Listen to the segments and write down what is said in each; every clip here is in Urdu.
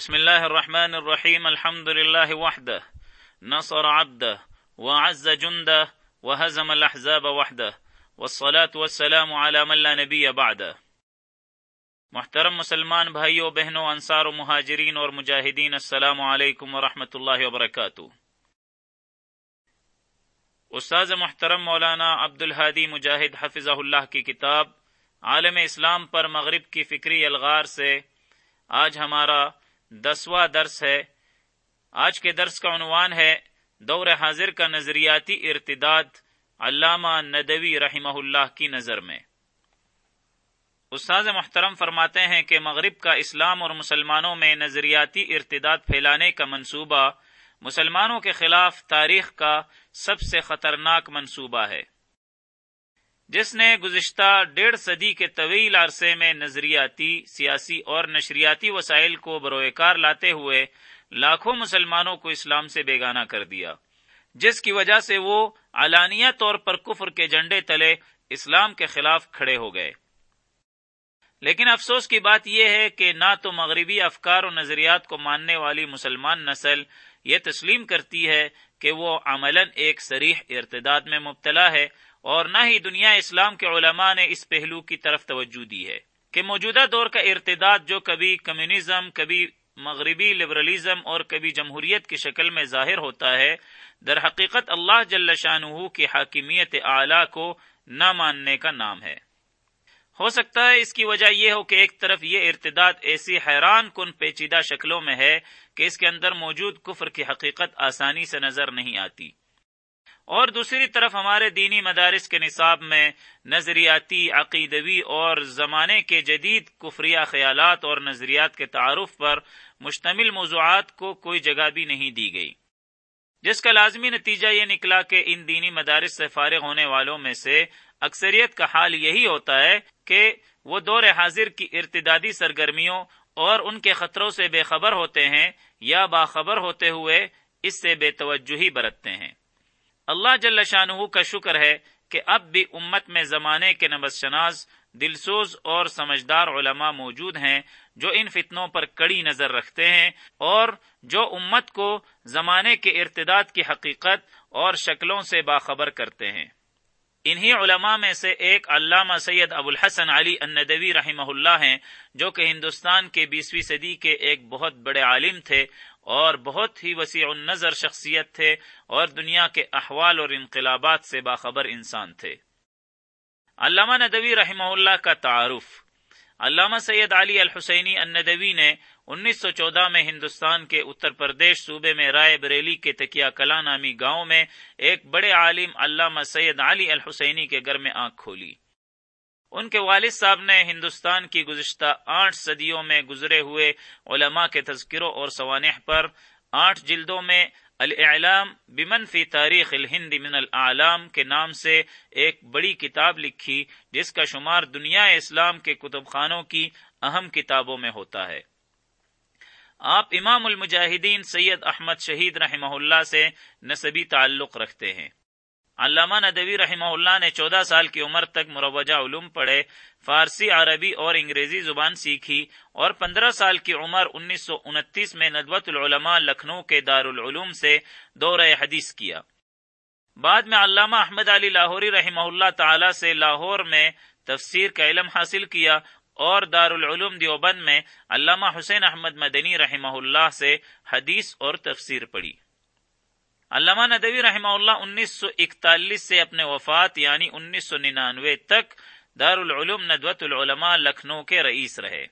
بسم الله الرحمن الرحيم، الحمد لله وحده، نصر عبده، وعز جنده، وهزم الأحزاب وحده، والصلاة والسلام على من لا نبي بعده. محترم مسلمان بھائیوں بہنوں انصار و مہاجرین اور مجاہدین، السلام علیکم ورحمۃ اللہ وبرکاتہ. استاذ محترم مولانا عبد الحادی مجاہد حفظ اللہ کی کتاب، عالم اسلام پر مغرب کی فکری الغار سے آج ہمارا دسواں درس ہے۔ آج کے درس کا عنوان ہے دور حاضر کا نظریاتی ارتداد علامہ ندوی رحمہ اللہ کی نظر میں۔ استاذ محترم فرماتے ہیں کہ مغرب کا اسلام اور مسلمانوں میں نظریاتی ارتداد پھیلانے کا منصوبہ مسلمانوں کے خلاف تاریخ کا سب سے خطرناک منصوبہ ہے۔ جس نے گزشتہ ڈیڑھ صدی کے طویل عرصے میں نظریاتی، سیاسی اور نشریاتی وسائل کو بروئے کار لاتے ہوئے لاکھوں مسلمانوں کو اسلام سے بیگانہ کر دیا، جس کی وجہ سے وہ علانیہ طور پر کفر کے جنڈے تلے اسلام کے خلاف کھڑے ہو گئے۔ لیکن افسوس کی بات یہ ہے کہ نہ تو مغربی افکار و نظریات کو ماننے والی مسلمان نسل یہ تسلیم کرتی ہے کہ وہ عملاً ایک سریح ارتداد میں مبتلا ہے اور نہ ہی دنیا اسلام کے علماء نے اس پہلو کی طرف توجہ دی ہے کہ موجودہ دور کا ارتداد جو کبھی کمیونزم، کبھی مغربی لبرلزم اور کبھی جمہوریت کی شکل میں ظاہر ہوتا ہے، در حقیقت اللہ جل شاہ کی حاکمیت اعلی کو نہ ماننے کا نام ہے۔ ہو سکتا ہے اس کی وجہ یہ ہو کہ ایک طرف یہ ارتداد ایسی حیران کن پیچیدہ شکلوں میں ہے کہ اس کے اندر موجود کفر کی حقیقت آسانی سے نظر نہیں آتی۔ اور دوسری طرف ہمارے دینی مدارس کے نصاب میں نظریاتی، عقیدوی اور زمانے کے جدید کفریہ خیالات اور نظریات کے تعارف پر مشتمل موضوعات کو کوئی جگہ بھی نہیں دی گئی۔ جس کا لازمی نتیجہ یہ نکلا کہ ان دینی مدارس سے فارغ ہونے والوں میں سے اکثریت کا حال یہی ہوتا ہے کہ وہ دور حاضر کی ارتدادی سرگرمیوں اور ان کے خطروں سے بے خبر ہوتے ہیں یا باخبر ہوتے ہوئے اس سے بے توجہی برتتے ہیں۔ اللہ جل شاہ کا شکر ہے کہ اب بھی امت میں زمانے کے نبز شناس دلسوز اور سمجھدار علماء موجود ہیں جو ان فتنوں پر کڑی نظر رکھتے ہیں اور جو امت کو زمانے کے ارتداد کی حقیقت اور شکلوں سے باخبر کرتے ہیں۔ انہی علماء میں سے ایک علامہ سید ابو الحسن علی الندوی رحمہ اللہ ہیں، جو کہ ہندوستان کے بیسویں صدی کے ایک بہت بڑے عالم تھے۔ اور بہت ہی وسیع النظر شخصیت تھے اور دنیا کے احوال اور انقلابات سے باخبر انسان تھے۔ علامہ ندوی رحمہ اللہ کا تعارف۔ علامہ سید علی الحسینی الندوی نے انیس سو چودہ میں ہندوستان کے اتر پردیش صوبے میں رائے بریلی کے تکیا کلا نامی گاؤں میں ایک بڑے عالم علامہ سید علی الحسینی کے گھر میں آنکھ کھولی۔ ان کے والد صاحب نے ہندوستان کی گزشتہ آٹھ صدیوں میں گزرے ہوئے علماء کے تذکروں اور سوانح پر آٹھ جلدوں میں الاعلام بمن فی تاریخ الہند من العلام کے نام سے ایک بڑی کتاب لکھی، جس کا شمار دنیا اسلام کے کتب خانوں کی اہم کتابوں میں ہوتا ہے۔ آپ امام المجاہدین سید احمد شہید رحمہ اللہ سے نصبی تعلق رکھتے ہیں۔ علامہ ندوی رحمہ اللہ نے چودہ سال کی عمر تک مروجہ علوم پڑھے، فارسی، عربی اور انگریزی زبان سیکھی اور پندرہ سال کی عمر انیس سو انتیس میں ندوت العلماء لکھنؤ کے دارالعلوم سے دورہ حدیث کیا۔ بعد میں علامہ احمد علی لاہوری رحمہ اللہ تعالی سے لاہور میں تفسیر کا علم حاصل کیا اور دارالعلوم دیوبند میں علامہ حسین احمد مدنی رحمہ اللہ سے حدیث اور تفسیر پڑھی۔ علامہ ندوی رحمہ اللہ انیس سو اکتالیس سے اپنے وفات یعنی انیس سو ننانوے تک دارالعلوم ندوت العلماء لکھنؤ کے رئیس رہے۔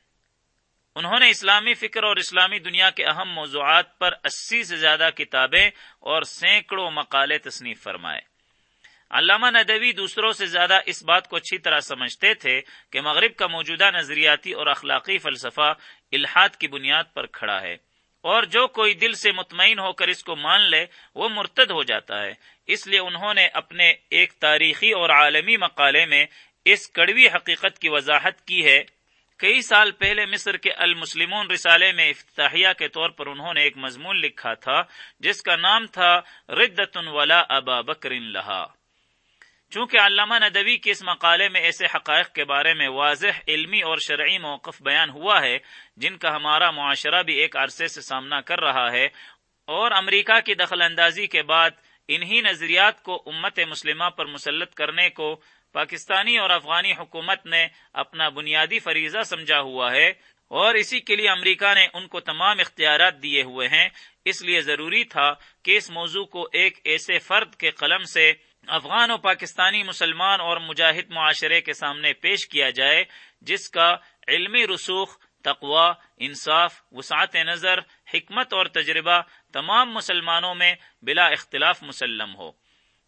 انہوں نے اسلامی فکر اور اسلامی دنیا کے اہم موضوعات پر اسی سے زیادہ کتابیں اور سینکڑوں مقالے تصنیف فرمائے۔ علامہ ندوی دوسروں سے زیادہ اس بات کو اچھی طرح سمجھتے تھے کہ مغرب کا موجودہ نظریاتی اور اخلاقی فلسفہ الحاد کی بنیاد پر کھڑا ہے۔ اور جو کوئی دل سے مطمئن ہو کر اس کو مان لے، وہ مرتد ہو جاتا ہے۔ اس لیے انہوں نے اپنے ایک تاریخی اور عالمی مقالے میں اس کڑوی حقیقت کی وضاحت کی ہے۔ کئی سال پہلے مصر کے المسلمون رسالے میں افتتاحیہ کے طور پر انہوں نے ایک مضمون لکھا تھا، جس کا نام تھا ردت ولا ابا بکر لہا چونکہ علامہ ندوی کے اس مقالے میں ایسے حقائق کے بارے میں واضح علمی اور شرعی موقف بیان ہوا ہے، جن کا ہمارا معاشرہ بھی ایک عرصے سے سامنا کر رہا ہے۔ اور امریکہ کی دخل اندازی کے بعد انہی نظریات کو امت مسلمہ پر مسلط کرنے کو پاکستانی اور افغانی حکومت نے اپنا بنیادی فریضہ سمجھا ہوا ہے۔ اور اسی کے لیے امریکہ نے ان کو تمام اختیارات دیے ہوئے ہیں۔ اس لیے ضروری تھا کہ اس موضوع کو ایک ایسے فرد کے قلم سے افغان و پاکستانی مسلمان اور مجاہد معاشرے کے سامنے پیش کیا جائے، جس کا علمی رسوخ تقوا انصاف، وسعت نظر، حکمت اور تجربہ تمام مسلمانوں میں بلا اختلاف مسلم ہو۔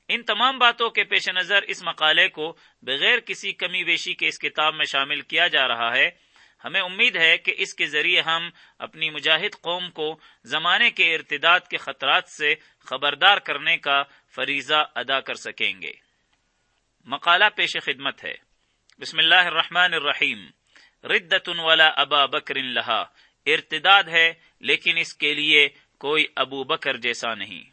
ان تمام باتوں کے پیش نظر اس مقالے کو بغیر کسی کمی بیشی کے اس کتاب میں شامل کیا جا رہا ہے۔ ہمیں امید ہے کہ اس کے ذریعے ہم اپنی مجاہد قوم کو زمانے کے ارتداد کے خطرات سے خبردار کرنے کا فریضہ ادا کر سکیں گے۔ مقالہ پیش خدمت ہے۔ بسم اللہ الرحمن الرحیم۔ ردت ولا ابا بکر لہا۔ ارتداد ہے، لیکن اس کے لیے کوئی ابو بکر جیسا نہیں۔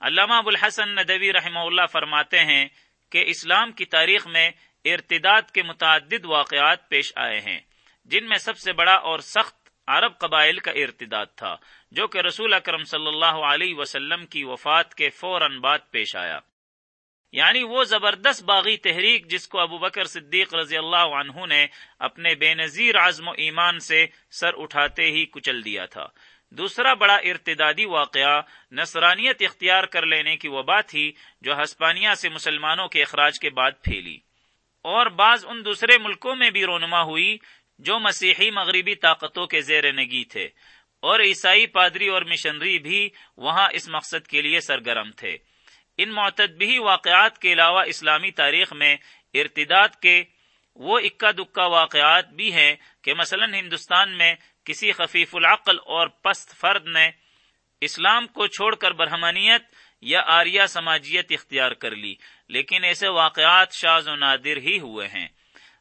علامہ ابو الحسن ندوی رحمہ اللہ فرماتے ہیں کہ اسلام کی تاریخ میں ارتداد کے متعدد واقعات پیش آئے ہیں، جن میں سب سے بڑا اور سخت عرب قبائل کا ارتداد تھا، جو کہ رسول اکرم صلی اللہ علیہ وسلم کی وفات کے فوراً بعد پیش آیا۔ یعنی وہ زبردست باغی تحریک جس کو ابو بکر صدیق رضی اللہ عنہ نے اپنے بے نظیر عزم و ایمان سے سر اٹھاتے ہی کچل دیا تھا۔ دوسرا بڑا ارتدادی واقعہ نصرانیت اختیار کر لینے کی وبا تھی، جو ہسپانیہ سے مسلمانوں کے اخراج کے بعد پھیلی۔ اور بعض ان دوسرے ملکوں میں بھی رونما ہوئی جو مسیحی مغربی طاقتوں کے زیر نگی تھے، اور عیسائی پادری اور مشنری بھی وہاں اس مقصد کے لیے سرگرم تھے۔ ان معتدبی واقعات کے علاوہ اسلامی تاریخ میں ارتداد کے وہ اکا دکا واقعات بھی ہیں کہ مثلا ہندوستان میں کسی خفیف العقل اور پست فرد نے اسلام کو چھوڑ کر برہمانیت یا آریہ سماجیت اختیار کر لی، لیکن ایسے واقعات شاز و نادر ہی ہوئے ہیں۔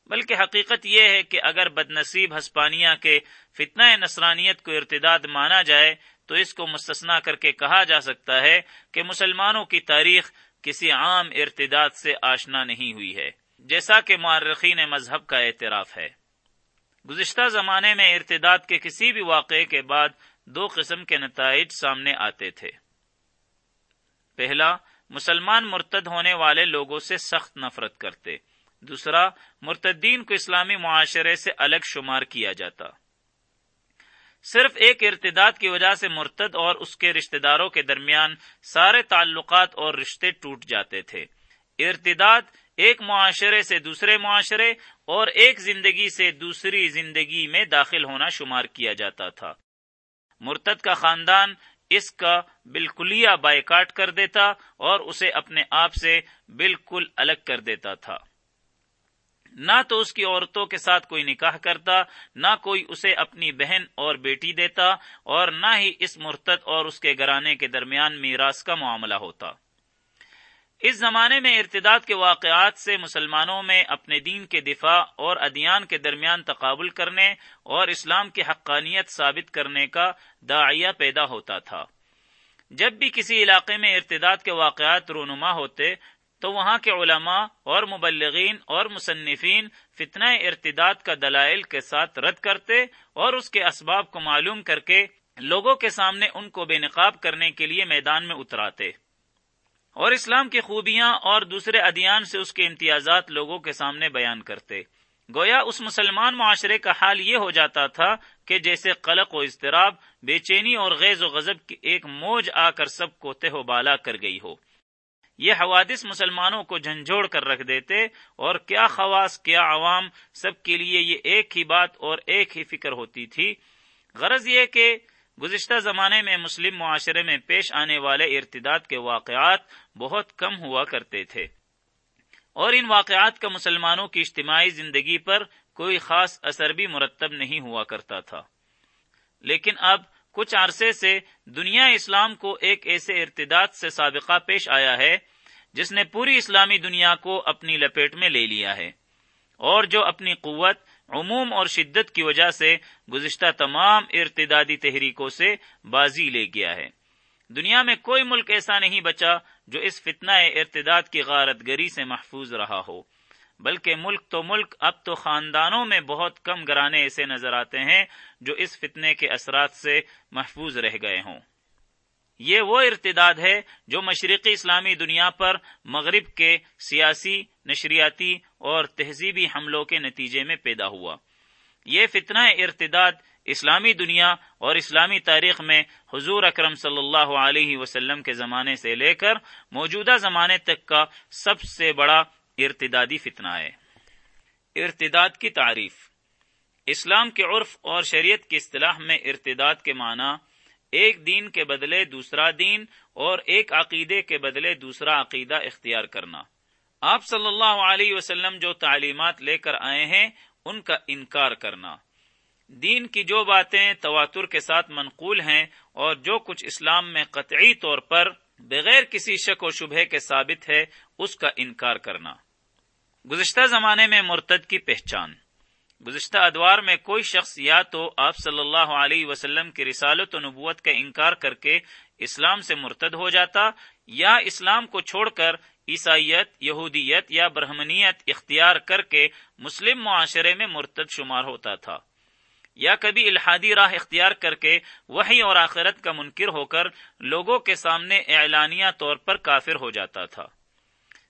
بلکہ حقیقت یہ ہے کہ اگر بد نصیب ہسپانیہ کے فتنہ نصرانیت کو ارتداد مانا جائے، تو اس کو مستثنا کر کے کہا جا سکتا ہے کہ مسلمانوں کی تاریخ کسی عام ارتداد سے آشنا نہیں ہوئی ہے، جیسا کہ معرخین مذہب کا اعتراف ہے۔ گزشتہ زمانے میں ارتداد کے کسی بھی واقعے کے بعد دو قسم کے نتائج سامنے آتے تھے۔ پہلا، مسلمان مرتد ہونے والے لوگوں سے سخت نفرت کرتے۔ دوسرا، مرتدین کو اسلامی معاشرے سے الگ شمار کیا جاتا۔ صرف ایک ارتداد کی وجہ سے مرتد اور اس کے رشتہ داروں کے درمیان سارے تعلقات اور رشتے ٹوٹ جاتے تھے۔ ارتداد ایک معاشرے سے دوسرے معاشرے اور ایک زندگی سے دوسری زندگی میں داخل ہونا شمار کیا جاتا تھا۔ مرتد کا خاندان اس کا بالکلیہ بائیکاٹ کر دیتا اور اسے اپنے آپ سے بالکل الگ کر دیتا تھا۔ نہ تو اس کی عورتوں کے ساتھ کوئی نکاح کرتا، نہ کوئی اسے اپنی بہن اور بیٹی دیتا، اور نہ ہی اس مرتد اور اس کے گرانے کے درمیان میراث کا معاملہ ہوتا۔ اس زمانے میں ارتداد کے واقعات سے مسلمانوں میں اپنے دین کے دفاع اور ادیان کے درمیان تقابل کرنے اور اسلام کی حقانیت ثابت کرنے کا داعیہ پیدا ہوتا تھا۔ جب بھی کسی علاقے میں ارتداد کے واقعات رونما ہوتے تو وہاں کے علماء اور مبلغین اور مصنفین فتنہ ارتداد کا دلائل کے ساتھ رد کرتے اور اس کے اسباب کو معلوم کر کے لوگوں کے سامنے ان کو بے نقاب کرنے کے لیے میدان میں اتراتے۔ اور اسلام کی خوبیاں اور دوسرے ادیان سے اس کے امتیازات لوگوں کے سامنے بیان کرتے۔ گویا اس مسلمان معاشرے کا حال یہ ہو جاتا تھا کہ جیسے قلق و اضطراب، بے چینی اور غیظ و غضب کی ایک موج آ کر سب کو تہ و بالا کر گئی ہو۔ یہ حوادث مسلمانوں کو جھنجھوڑ کر رکھ دیتے اور کیا خواص، کیا عوام، سب کے لیے یہ ایک ہی بات اور ایک ہی فکر ہوتی تھی۔ غرض یہ کہ گزشتہ زمانے میں مسلم معاشرے میں پیش آنے والے ارتداد کے واقعات بہت کم ہوا کرتے تھے۔ اور ان واقعات کا مسلمانوں کی اجتماعی زندگی پر کوئی خاص اثر بھی مرتب نہیں ہوا کرتا تھا۔ لیکن اب کچھ عرصے سے دنیا اسلام کو ایک ایسے ارتداد سے سابقہ پیش آیا ہے، جس نے پوری اسلامی دنیا کو اپنی لپیٹ میں لے لیا ہے۔ اور جو اپنی قوت، عموم اور شدت کی وجہ سے گزشتہ تمام ارتدادی تحریکوں سے بازی لے گیا ہے۔ دنیا میں کوئی ملک ایسا نہیں بچا جو اس فتنہ ارتداد کی غارت گری سے محفوظ رہا ہو۔ بلکہ ملک تو ملک، اب تو خاندانوں میں بہت کم گرانے ایسے نظر آتے ہیں جو اس فتنے کے اثرات سے محفوظ رہ گئے ہوں۔ یہ وہ ارتداد ہے جو مشرقی اسلامی دنیا پر مغرب کے سیاسی، نشریاتی اور تہذیبی حملوں کے نتیجے میں پیدا ہوا۔ یہ فتنہ ارتداد اسلامی دنیا اور اسلامی تاریخ میں حضور اکرم صلی اللہ علیہ وسلم کے زمانے سے لے کر موجودہ زمانے تک کا سب سے بڑا ارتدادی فتنہ ہے۔ ارتداد کی تعریف۔ اسلام کے عرف اور شریعت کی اصطلاح میں ارتداد کے معنی ایک دین کے بدلے دوسرا دین اور ایک عقیدے کے بدلے دوسرا عقیدہ اختیار کرنا۔ آپ صلی اللہ علیہ وسلم جو تعلیمات لے کر آئے ہیں، ان کا انکار کرنا۔ دین کی جو باتیں تواتر کے ساتھ منقول ہیں اور جو کچھ اسلام میں قطعی طور پر بغیر کسی شک و شبہ کے ثابت ہے، اس کا انکار کرنا۔ گزشتہ زمانے میں مرتد کی پہچان۔ گزشتہ ادوار میں کوئی شخص یا تو آپ صلی اللہ علیہ وسلم کی رسالت و نبوت کا انکار کر کے اسلام سے مرتد ہو جاتا یا اسلام کو چھوڑ کر عیسائیت، یہودیت یا برہمنیت اختیار کر کے مسلم معاشرے میں مرتد شمار ہوتا تھا۔ یا کبھی الحادی راہ اختیار کر کے وہی اور آخرت کا منکر ہو کر لوگوں کے سامنے اعلانیہ طور پر کافر ہو جاتا تھا۔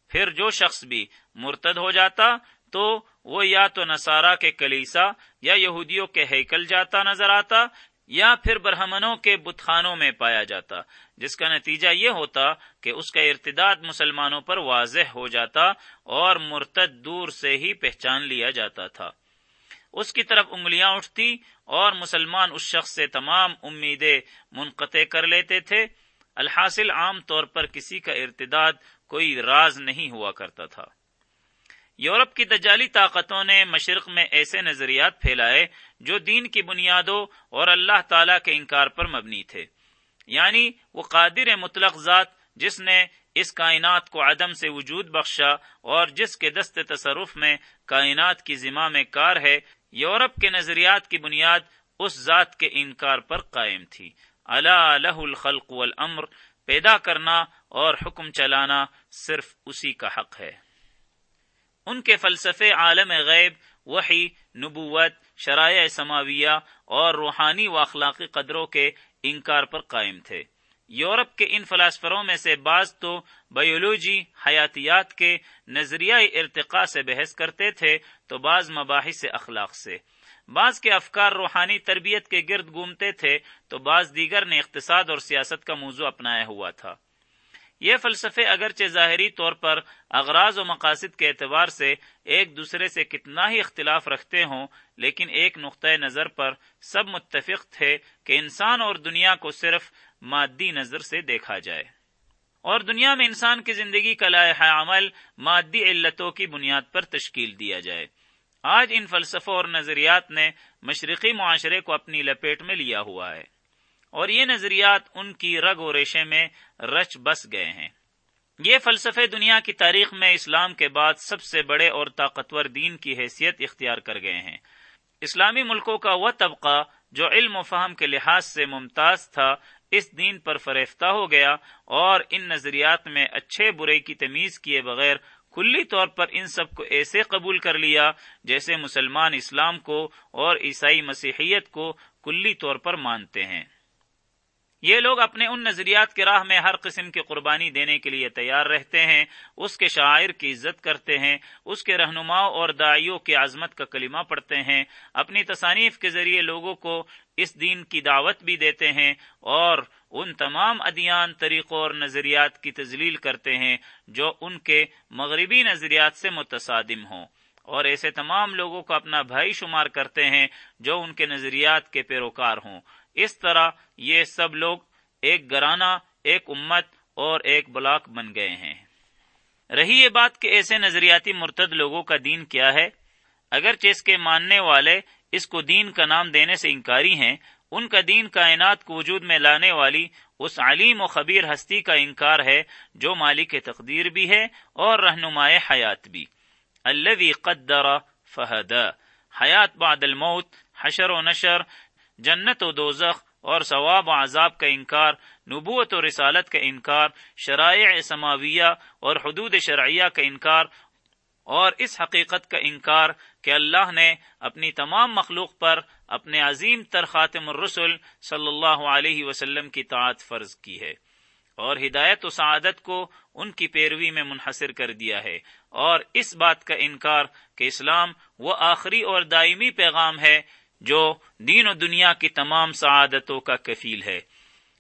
پھر جو شخص بھی مرتد ہو جاتا تو وہ یا تو نصارہ کے کلیسا یا یہودیوں کے ہیکل جاتا نظر آتا یا پھر برہمنوں کے بتخانوں میں پایا جاتا، جس کا نتیجہ یہ ہوتا کہ اس کا ارتداد مسلمانوں پر واضح ہو جاتا اور مرتد دور سے ہی پہچان لیا جاتا تھا۔ اس کی طرف انگلیاں اٹھتی اور مسلمان اس شخص سے تمام امیدیں منقطع کر لیتے تھے۔ الحاصل عام طور پر کسی کا ارتداد کوئی راز نہیں ہوا کرتا تھا۔ یورپ کی دجالی طاقتوں نے مشرق میں ایسے نظریات پھیلائے جو دین کی بنیادوں اور اللہ تعالی کے انکار پر مبنی تھے۔ یعنی وہ قادر مطلق ذات جس نے اس کائنات کو عدم سے وجود بخشا اور جس کے دست تصرف میں کائنات کی ذمہ میں کار ہے، یورپ کے نظریات کی بنیاد اس ذات کے انکار پر قائم تھی۔ اللہ الخلق والامر پیدا کرنا اور حکم چلانا صرف اسی کا حق ہے۔ ان کے فلسفے عالم غیب، وحی، نبوت، شرائع سماویہ اور روحانی و اخلاقی قدروں کے انکار پر قائم تھے۔ یورپ کے ان فلاسفروں میں سے بعض تو بایولوجی حیاتیات کے نظریہ ارتقاء سے بحث کرتے تھے، تو بعض مباحث اخلاق سے۔ بعض کے افکار روحانی تربیت کے گرد گھومتے تھے تو بعض دیگر نے اقتصاد اور سیاست کا موضوع اپنایا ہوا تھا۔ یہ فلسفے اگرچہ ظاہری طور پر اغراض و مقاصد کے اعتبار سے ایک دوسرے سے کتنا ہی اختلاف رکھتے ہوں، لیکن ایک نقطۂ نظر پر سب متفق تھے کہ انسان اور دنیا کو صرف مادی نظر سے دیکھا جائے۔ اور دنیا میں انسان کی زندگی کا لائحہ عمل مادی علتوں کی بنیاد پر تشکیل دیا جائے۔ آج ان فلسفوں اور نظریات نے مشرقی معاشرے کو اپنی لپیٹ میں لیا ہوا ہے اور یہ نظریات ان کی رگ و ریشے میں رچ بس گئے ہیں۔ یہ فلسفے دنیا کی تاریخ میں اسلام کے بعد سب سے بڑے اور طاقتور دین کی حیثیت اختیار کر گئے ہیں۔ اسلامی ملکوں کا وہ طبقہ جو علم و فہم کے لحاظ سے ممتاز تھا، اس دین پر فریفتہ ہو گیا اور ان نظریات میں اچھے برے کی تمیز کیے بغیر کلی طور پر ان سب کو ایسے قبول کر لیا جیسے مسلمان اسلام کو اور عیسائی مسیحیت کو کلی طور پر مانتے ہیں۔ یہ لوگ اپنے ان نظریات کے راہ میں ہر قسم کی قربانی دینے کے لیے تیار رہتے ہیں، اس کے شاعر کی عزت کرتے ہیں، اس کے رہنماؤں اور دائیوں کی عظمت کا کلمہ پڑھتے ہیں۔ اپنی تصانیف کے ذریعے لوگوں کو اس دین کی دعوت بھی دیتے ہیں اور ان تمام ادیان، طریقوں اور نظریات کی تزلیل کرتے ہیں جو ان کے مغربی نظریات سے متصادم ہوں۔ اور ایسے تمام لوگوں کو اپنا بھائی شمار کرتے ہیں جو ان کے نظریات کے پیروکار ہوں۔ اس طرح یہ سب لوگ ایک گرانہ، ایک امت اور ایک بلاک بن گئے ہیں۔ رہی یہ بات کہ ایسے نظریاتی مرتد لوگوں کا دین کیا ہے؟ اگرچہ اس کے ماننے والے اس کو دین کا نام دینے سے انکاری ہیں، ان کا دین کائنات کو وجود میں لانے والی اس علیم و خبیر ہستی کا انکار ہے جو مالک تقدیر بھی ہے اور رہنمائے حیات بھی۔ الذي قدر فہد حیات بعد الموت، حشر و نشر جنت و دوزخ اور ثواب و عذاب کا انکار، نبوت و رسالت کا انکار، شرائع سماویہ اور حدود شرعیہ کا انکار اور اس حقیقت کا انکار کہ اللہ نے اپنی تمام مخلوق پر اپنے عظیم تر خاتم الرسل صلی اللہ علیہ وسلم کی طاعت فرض کی ہے اور ہدایت و سعادت کو ان کی پیروی میں منحصر کر دیا ہے اور اس بات کا انکار کہ اسلام وہ آخری اور دائمی پیغام ہے جو دین و دنیا کی تمام سعادتوں کا کفیل ہے۔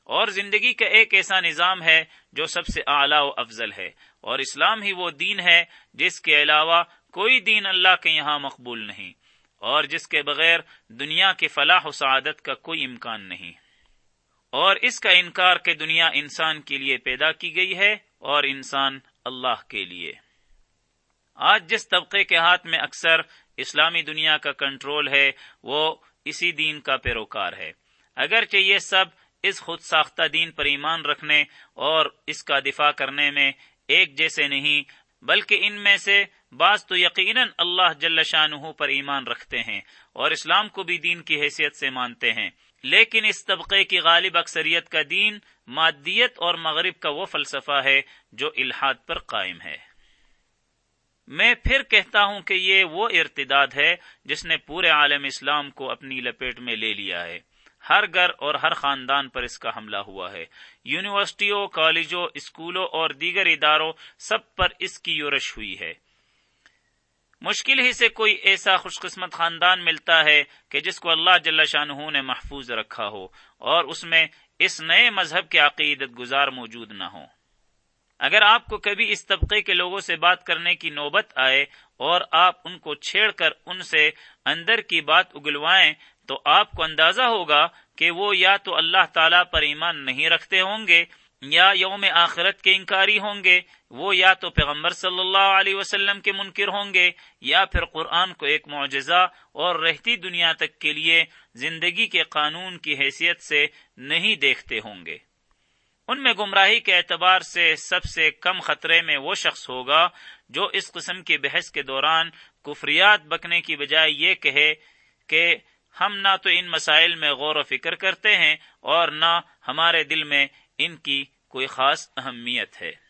اور زندگی کا ایک ایسا نظام ہے جو سب سے اعلیٰ و افضل ہے۔ اور اسلام ہی وہ دین ہے جس کے علاوہ کوئی دین اللہ کے یہاں مقبول نہیں۔ اور جس کے بغیر دنیا کی فلاح و سعادت کا کوئی امکان نہیں۔ اور اس کا انکار کہ دنیا انسان کے لیے پیدا کی گئی ہے اور انسان اللہ کے لیے۔ آج جس طبقے کے ہاتھ میں اکثر اسلامی دنیا کا کنٹرول ہے، وہ اسی دین کا پیروکار ہے۔ اگرچہ یہ سب اس خود ساختہ دین پر ایمان رکھنے اور اس کا دفاع کرنے میں ایک جیسے نہیں، بلکہ ان میں سے بعض تو یقیناً اللہ جل شاہ پر ایمان رکھتے ہیں اور اسلام کو بھی دین کی حیثیت سے مانتے ہیں۔ لیکن اس طبقے کی غالب اکثریت کا دین مادیت اور مغرب کا وہ فلسفہ ہے جو الحاد پر قائم ہے۔ میں پھر کہتا ہوں کہ یہ وہ ارتداد ہے جس نے پورے عالم اسلام کو اپنی لپیٹ میں لے لیا ہے۔ ہر گھر اور ہر خاندان پر اس کا حملہ ہوا ہے۔ یونیورسٹیوں، کالجوں، اسکولوں اور دیگر اداروں سب پر اس کی یورش ہوئی ہے۔ مشکل ہی سے کوئی ایسا خوش قسمت خاندان ملتا ہے کہ جس کو اللہ جل شاہ نے محفوظ رکھا ہو اور اس میں اس نئے مذہب کے عقیدت گزار موجود نہ ہو اگر آپ کو کبھی اس طبقے کے لوگوں سے بات کرنے کی نوبت آئے اور آپ ان کو چھیڑ کر ان سے اندر کی بات اگلوائیں، تو آپ کو اندازہ ہوگا کہ وہ یا تو اللہ تعالی پر ایمان نہیں رکھتے ہوں گے، یا یوم آخرت کے انکاری ہوں گے، وہ یا تو پیغمبر صلی اللہ علیہ وسلم کے منکر ہوں گے، یا پھر قرآن کو ایک معجزہ اور رہتی دنیا تک کے لیے زندگی کے قانون کی حیثیت سے نہیں دیکھتے ہوں گے۔ ان میں گمراہی کے اعتبار سے سب سے کم خطرے میں وہ شخص ہوگا جو اس قسم کی بحث کے دوران کفریات بکنے کی بجائے یہ کہے کہ ہم نہ تو ان مسائل میں غور و فکر کرتے ہیں اور نہ ہمارے دل میں ان کی کوئی خاص اہمیت ہے۔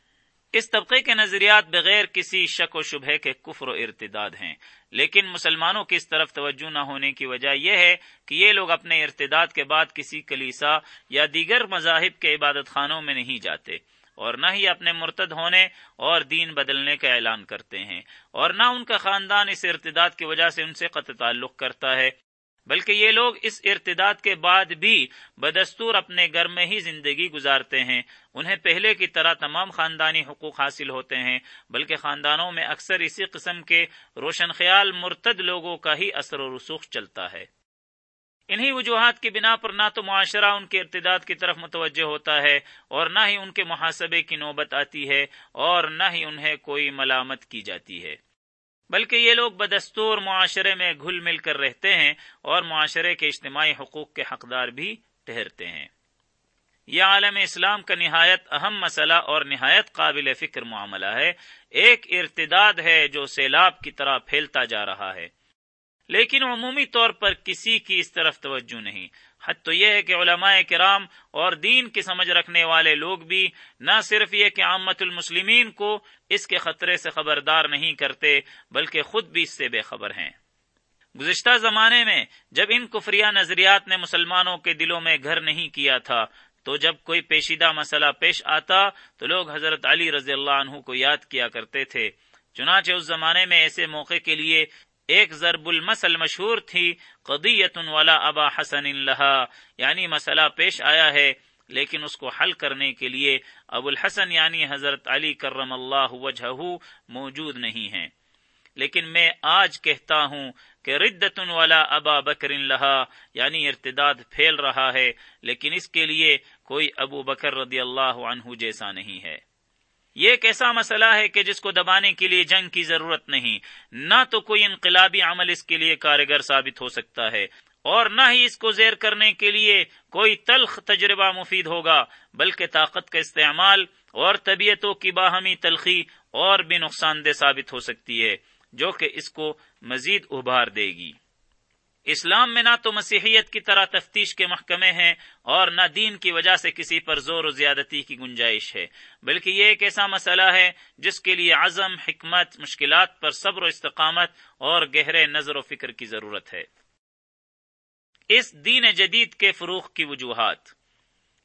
اس طبقے کے نظریات بغیر کسی شک و شبہ کے کفر و ارتداد ہیں۔ لیکن مسلمانوں کی اس طرف توجہ نہ ہونے کی وجہ یہ ہے کہ یہ لوگ اپنے ارتداد کے بعد کسی کلیسا یا دیگر مذاہب کے عبادت خانوں میں نہیں جاتے اور نہ ہی اپنے مرتد ہونے اور دین بدلنے کا اعلان کرتے ہیں اور نہ ان کا خاندان اس ارتداد کی وجہ سے ان سے قطع تعلق کرتا ہے۔ بلکہ یہ لوگ اس ارتداد کے بعد بھی بدستور اپنے گھر میں ہی زندگی گزارتے ہیں۔ انہیں پہلے کی طرح تمام خاندانی حقوق حاصل ہوتے ہیں، بلکہ خاندانوں میں اکثر اسی قسم کے روشن خیال مرتد لوگوں کا ہی اثر و رسوخ چلتا ہے۔ انہی وجوہات کی بنا پر نہ تو معاشرہ ان کے ارتداد کی طرف متوجہ ہوتا ہے اور نہ ہی ان کے محاسبے کی نوبت آتی ہے اور نہ ہی انہیں کوئی ملامت کی جاتی ہے۔ بلکہ یہ لوگ بدستور معاشرے میں گھل مل کر رہتے ہیں اور معاشرے کے اجتماعی حقوق کے حقدار بھی ٹھہرتے ہیں۔ یہ عالم اسلام کا نہایت اہم مسئلہ اور نہایت قابل فکر معاملہ ہے۔ ایک ارتداد ہے جو سیلاب کی طرح پھیلتا جا رہا ہے۔ لیکن عمومی طور پر کسی کی اس طرف توجہ نہیں۔ حد تو یہ ہے کہ علماء کرام اور دین کی سمجھ رکھنے والے لوگ بھی نہ صرف یہ کہ عامت المسلمین کو اس کے خطرے سے خبردار نہیں کرتے، بلکہ خود بھی اس سے بے خبر ہیں۔ گزشتہ زمانے میں جب ان کفریہ نظریات نے مسلمانوں کے دلوں میں گھر نہیں کیا تھا، تو جب کوئی پیشیدہ مسئلہ پیش آتا، تو لوگ حضرت علی رضی اللہ عنہ کو یاد کیا کرتے تھے۔ چنانچہ اس زمانے میں ایسے موقع کے لیے ایک ضرب المسل مشہور تھی قدیت والا ابا حسن لہا۔ یعنی مسئلہ پیش آیا ہے، لیکن اس کو حل کرنے کے لیے ابو الحسن یعنی حضرت علی کرم اللہ وجہ موجود نہیں ہیں۔ لیکن میں آج کہتا ہوں کہ ردت والا ابا بکر لہا یعنی ارتداد پھیل رہا ہے، لیکن اس کے لیے کوئی ابو بکر رضی اللہ عنہ جیسا نہیں ہے۔ یہ ایک ایسا مسئلہ ہے کہ جس کو دبانے کے لیے جنگ کی ضرورت نہیں، نہ تو کوئی انقلابی عمل اس کے لیے کارگر ثابت ہو سکتا ہے، اور نہ ہی اس کو زیر کرنے کے لیے کوئی تلخ تجربہ مفید ہوگا، بلکہ طاقت کا استعمال اور طبیعتوں کی باہمی تلخی اور بھی نقصان دہ ثابت ہو سکتی ہے، جو کہ اس کو مزید ابھار دے گی۔ اسلام میں نہ تو مسیحیت کی طرح تفتیش کے محکمے ہیں اور نہ دین کی وجہ سے کسی پر زور و زیادتی کی گنجائش ہے، بلکہ یہ ایک ایسا مسئلہ ہے جس کے لیے عزم، حکمت، مشکلات پر صبر و استقامت اور گہرے نظر و فکر کی ضرورت ہے۔ اس دین جدید کے فروغ کی وجوہات۔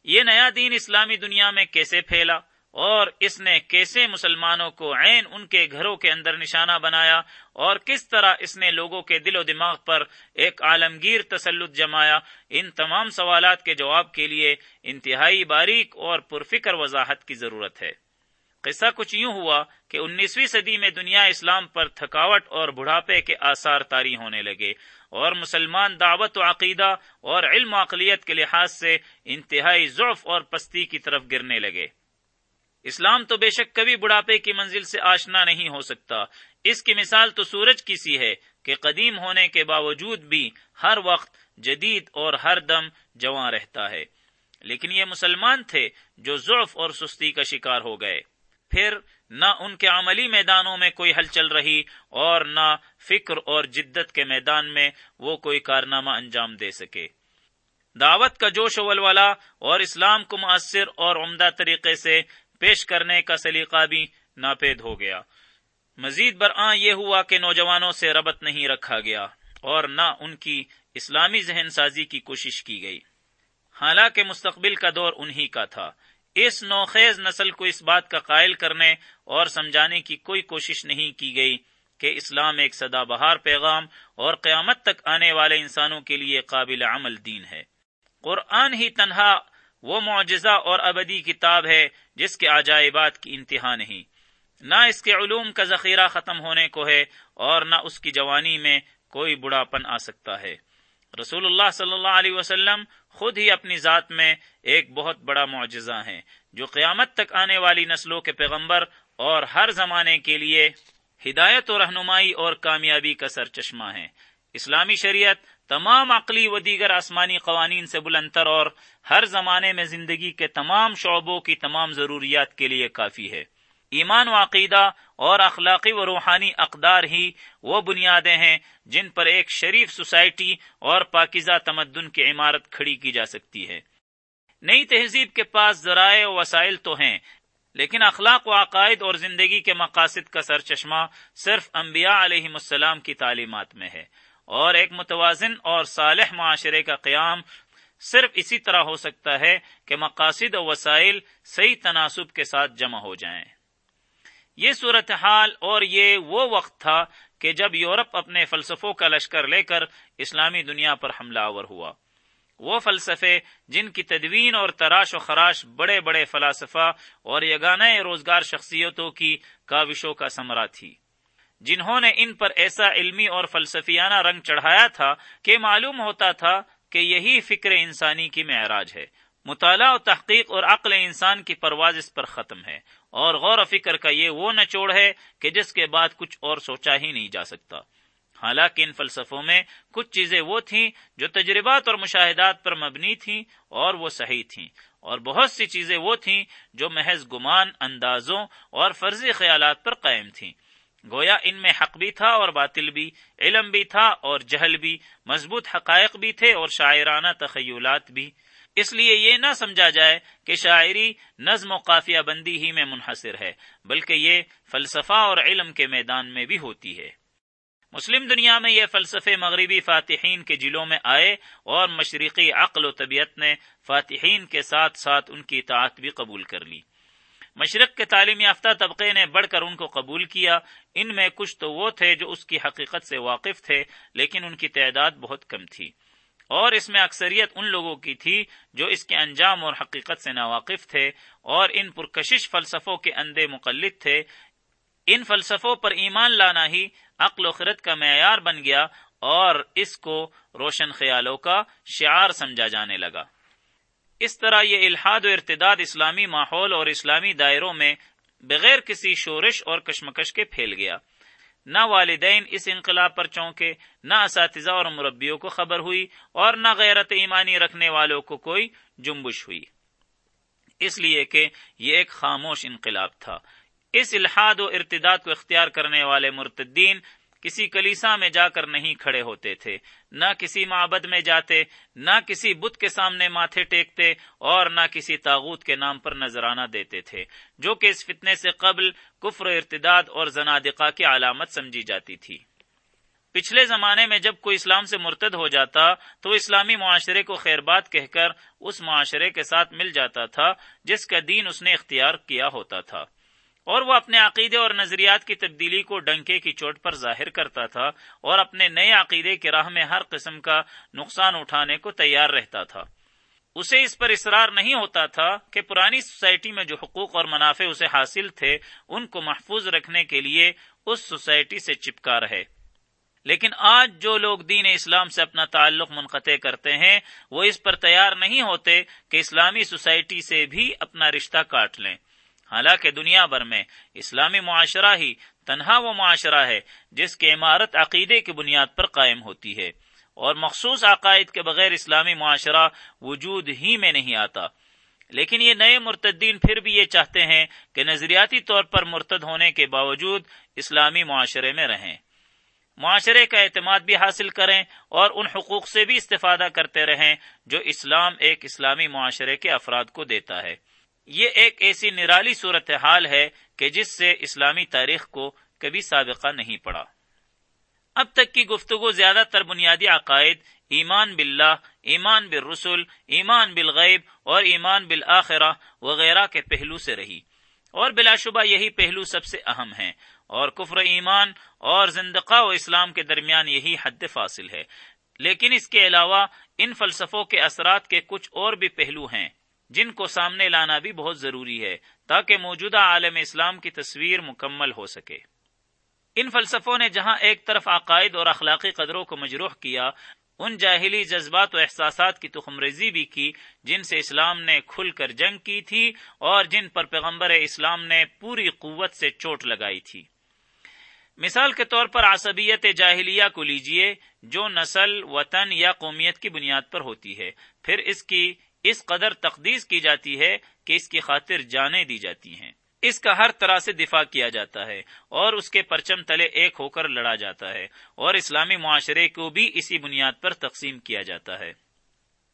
یہ نیا دین اسلامی دنیا میں کیسے پھیلا؟ اور اس نے کیسے مسلمانوں کو عین ان کے گھروں کے اندر نشانہ بنایا اور کس طرح اس نے لوگوں کے دل و دماغ پر ایک عالمگیر تسلط جمایا، ان تمام سوالات کے جواب کے لیے انتہائی باریک اور پرفکر وضاحت کی ضرورت ہے۔ قصہ کچھ یوں ہوا کہ انیسویں صدی میں دنیا اسلام پر تھکاوٹ اور بڑھاپے کے آثار تاری ہونے لگے اور مسلمان دعوت و عقیدہ اور علم و اقلیت کے لحاظ سے انتہائی ضعف اور پستی کی طرف گرنے لگے۔ اسلام تو بے شک کبھی بڑھاپے کی منزل سے آشنا نہیں ہو سکتا۔ اس کی مثال تو سورج کی سی ہے کہ قدیم ہونے کے باوجود بھی ہر وقت جدید اور ہر دم جواں رہتا ہے۔ لیکن یہ مسلمان تھے جو ضعف اور سستی کا شکار ہو گئے۔ پھر نہ ان کے عملی میدانوں میں کوئی ہل چل رہی اور نہ فکر اور جدت کے میدان میں وہ کوئی کارنامہ انجام دے سکے۔ دعوت کا جوش و ولولا اور اسلام کو مؤثر اور عمدہ طریقے سے پیش کرنے کا سلیقہ بھی ناپید ہو گیا۔ مزید برآں یہ ہوا کہ نوجوانوں سے ربط نہیں رکھا گیا اور نہ ان کی اسلامی ذہن سازی کی کوشش کی گئی۔ حالانکہ مستقبل کا دور انہی کا تھا۔ اس نوخیز نسل کو اس بات کا قائل کرنے اور سمجھانے کی کوئی کوشش نہیں کی گئی کہ اسلام ایک سدا بہار پیغام اور قیامت تک آنے والے انسانوں کے لیے قابل عمل دین ہے۔ قرآن ہی تنہا وہ معجزہ اور ابدی کتاب ہے جس کے عجائبات کی انتہا نہیں۔ نہ اس کے علوم کا ذخیرہ ختم ہونے کو ہے اور نہ اس کی جوانی میں کوئی بڑا پن آ سکتا ہے۔ رسول اللہ صلی اللہ علیہ وسلم خود ہی اپنی ذات میں ایک بہت بڑا معجزہ ہیں جو قیامت تک آنے والی نسلوں کے پیغمبر اور ہر زمانے کے لیے ہدایت و رہنمائی اور کامیابی کا سر چشمہ ہے اسلامی شریعت تمام عقلی و دیگر آسمانی قوانین سے بلندر اور ہر زمانے میں زندگی کے تمام شعبوں کی تمام ضروریات کے لیے کافی ہے۔ ایمان و عقیدہ اور اخلاقی و روحانی اقدار ہی وہ بنیادیں ہیں جن پر ایک شریف سوسائٹی اور پاکیزہ تمدن کی عمارت کھڑی کی جا سکتی ہے۔ نئی تہذیب کے پاس ذرائع و وسائل تو ہیں، لیکن اخلاق و عقائد اور زندگی کے مقاصد کا سر چشمہ صرف انبیاء علیہ السلام کی تعلیمات میں ہے۔ اور ایک متوازن اور صالح معاشرے کا قیام صرف اسی طرح ہو سکتا ہے کہ مقاصد و وسائل صحیح تناسب کے ساتھ جمع ہو جائیں۔ یہ صورتحال اور یہ وہ وقت تھا کہ جب یورپ اپنے فلسفوں کا لشکر لے کر اسلامی دنیا پر حملہ آور ہوا۔ وہ فلسفے جن کی تدوین اور تراش و خراش بڑے بڑے فلاسفہ اور یگانہ روزگار شخصیتوں کی کاوشوں کا سمرا تھی۔ جنہوں نے ان پر ایسا علمی اور فلسفیانہ رنگ چڑھایا تھا کہ معلوم ہوتا تھا کہ یہی فکر انسانی کی معراج ہے۔ مطالعہ و تحقیق اور عقل انسان کی پرواز اس پر ختم ہے اور غور و فکر کا یہ وہ نچوڑ ہے کہ جس کے بعد کچھ اور سوچا ہی نہیں جا سکتا۔ حالانکہ ان فلسفوں میں کچھ چیزیں وہ تھیں جو تجربات اور مشاہدات پر مبنی تھیں اور وہ صحیح تھیں۔ اور بہت سی چیزیں وہ تھیں جو محض گمان اندازوں اور فرضی خیالات پر قائم تھیں۔ گویا ان میں حق بھی تھا اور باطل بھی، علم بھی تھا اور جہل بھی، مضبوط حقائق بھی تھے اور شاعرانہ تخیلات بھی۔ اس لیے یہ نہ سمجھا جائے کہ شاعری نظم و قافیہ بندی ہی میں منحصر ہے، بلکہ یہ فلسفہ اور علم کے میدان میں بھی ہوتی ہے۔ مسلم دنیا میں یہ فلسفے مغربی فاتحین کے جلوں میں آئے اور مشرقی عقل و طبیعت نے فاتحین کے ساتھ ساتھ ان کی اطاعت بھی قبول کر لی۔ مشرق کے تعلیم یافتہ طبقے نے بڑھ کر ان کو قبول کیا۔ ان میں کچھ تو وہ تھے جو اس کی حقیقت سے واقف تھے، لیکن ان کی تعداد بہت کم تھی۔ اور اس میں اکثریت ان لوگوں کی تھی جو اس کے انجام اور حقیقت سے ناواقف تھے، اور ان پرکشش فلسفوں کے اندھے مقلد تھے۔ ان فلسفوں پر ایمان لانا ہی عقل و خرد کا معیار بن گیا، اور اس کو روشن خیالوں کا شعار سمجھا جانے لگا۔ اس طرح یہ الحاد و ارتداد اسلامی ماحول اور اسلامی دائروں میں بغیر کسی شورش اور کشمکش کے پھیل گیا۔ نہ والدین اس انقلاب پر چونکے، نہ اساتذہ اور مربیوں کو خبر ہوئی اور نہ غیرت ایمانی رکھنے والوں کو کوئی جنبش ہوئی۔ اس لیے کہ یہ ایک خاموش انقلاب تھا۔ اس الحاد و ارتداد کو اختیار کرنے والے مرتدین کسی کلیسا میں جا کر نہیں کھڑے ہوتے تھے، نہ کسی معبد میں جاتے، نہ کسی بت کے سامنے ماتھے ٹیکتے اور نہ کسی تاغوت کے نام پر نذرانہ دیتے تھے، جو کہ اس فتنے سے قبل کفر ارتداد اور زنادقہ کی علامت سمجھی جاتی تھی۔ پچھلے زمانے میں جب کوئی اسلام سے مرتد ہو جاتا، تو اسلامی معاشرے کو خیر بات کہہ کر اس معاشرے کے ساتھ مل جاتا تھا، جس کا دین اس نے اختیار کیا ہوتا تھا۔ اور وہ اپنے عقیدے اور نظریات کی تبدیلی کو ڈنکے کی چوٹ پر ظاہر کرتا تھا اور اپنے نئے عقیدے کے راہ میں ہر قسم کا نقصان اٹھانے کو تیار رہتا تھا۔ اسے اس پر اصرار نہیں ہوتا تھا کہ پرانی سوسائٹی میں جو حقوق اور منافع اسے حاصل تھے، ان کو محفوظ رکھنے کے لیے اس سوسائٹی سے چپکا رہے۔ لیکن آج جو لوگ دین اسلام سے اپنا تعلق منقطع کرتے ہیں، وہ اس پر تیار نہیں ہوتے کہ اسلامی سوسائٹی سے بھی اپنا رشتہ کاٹ لیں۔ حالانکہ دنیا بھر میں اسلامی معاشرہ ہی تنہا وہ معاشرہ ہے جس کی عمارت عقیدے کی بنیاد پر قائم ہوتی ہے۔ اور مخصوص عقائد کے بغیر اسلامی معاشرہ وجود ہی میں نہیں آتا۔ لیکن یہ نئے مرتدین پھر بھی یہ چاہتے ہیں کہ نظریاتی طور پر مرتد ہونے کے باوجود اسلامی معاشرے میں رہیں۔ معاشرے کا اعتماد بھی حاصل کریں اور ان حقوق سے بھی استفادہ کرتے رہیں جو اسلام ایک اسلامی معاشرے کے افراد کو دیتا ہے۔ یہ ایک ایسی نرالی صورتحال ہے کہ جس سے اسلامی تاریخ کو کبھی سابقہ نہیں پڑا۔ اب تک کی گفتگو زیادہ تر بنیادی عقائد ایمان باللہ، ایمان بالرسل، ایمان بالغیب اور ایمان بالآخرہ وغیرہ کے پہلو سے رہی۔ اور بلا شبہ یہی پہلو سب سے اہم ہیں۔ اور کفر ایمان اور زندقہ و اسلام کے درمیان یہی حد فاصل ہے۔ لیکن اس کے علاوہ ان فلسفوں کے اثرات کے کچھ اور بھی پہلو ہیں۔ جن کو سامنے لانا بھی بہت ضروری ہے تاکہ موجودہ عالم اسلام کی تصویر مکمل ہو سکے۔ ان فلسفوں نے جہاں ایک طرف عقائد اور اخلاقی قدروں کو مجروح کیا، ان جاہلی جذبات و احساسات کی تخم ریزی بھی کی، جن سے اسلام نے کھل کر جنگ کی تھی اور جن پر پیغمبر اسلام نے پوری قوت سے چوٹ لگائی تھی۔ مثال کے طور پر عصبیت جاہلیہ کو لیجیے، جو نسل، وطن یا قومیت کی بنیاد پر ہوتی ہے۔ پھر اس کی اس قدر تقدیس کی جاتی ہے کہ اس کی خاطر جانیں دی جاتی ہیں۔ اس کا ہر طرح سے دفاع کیا جاتا ہے اور اس کے پرچم تلے ایک ہو کر لڑا جاتا ہے اور اسلامی معاشرے کو بھی اسی بنیاد پر تقسیم کیا جاتا ہے۔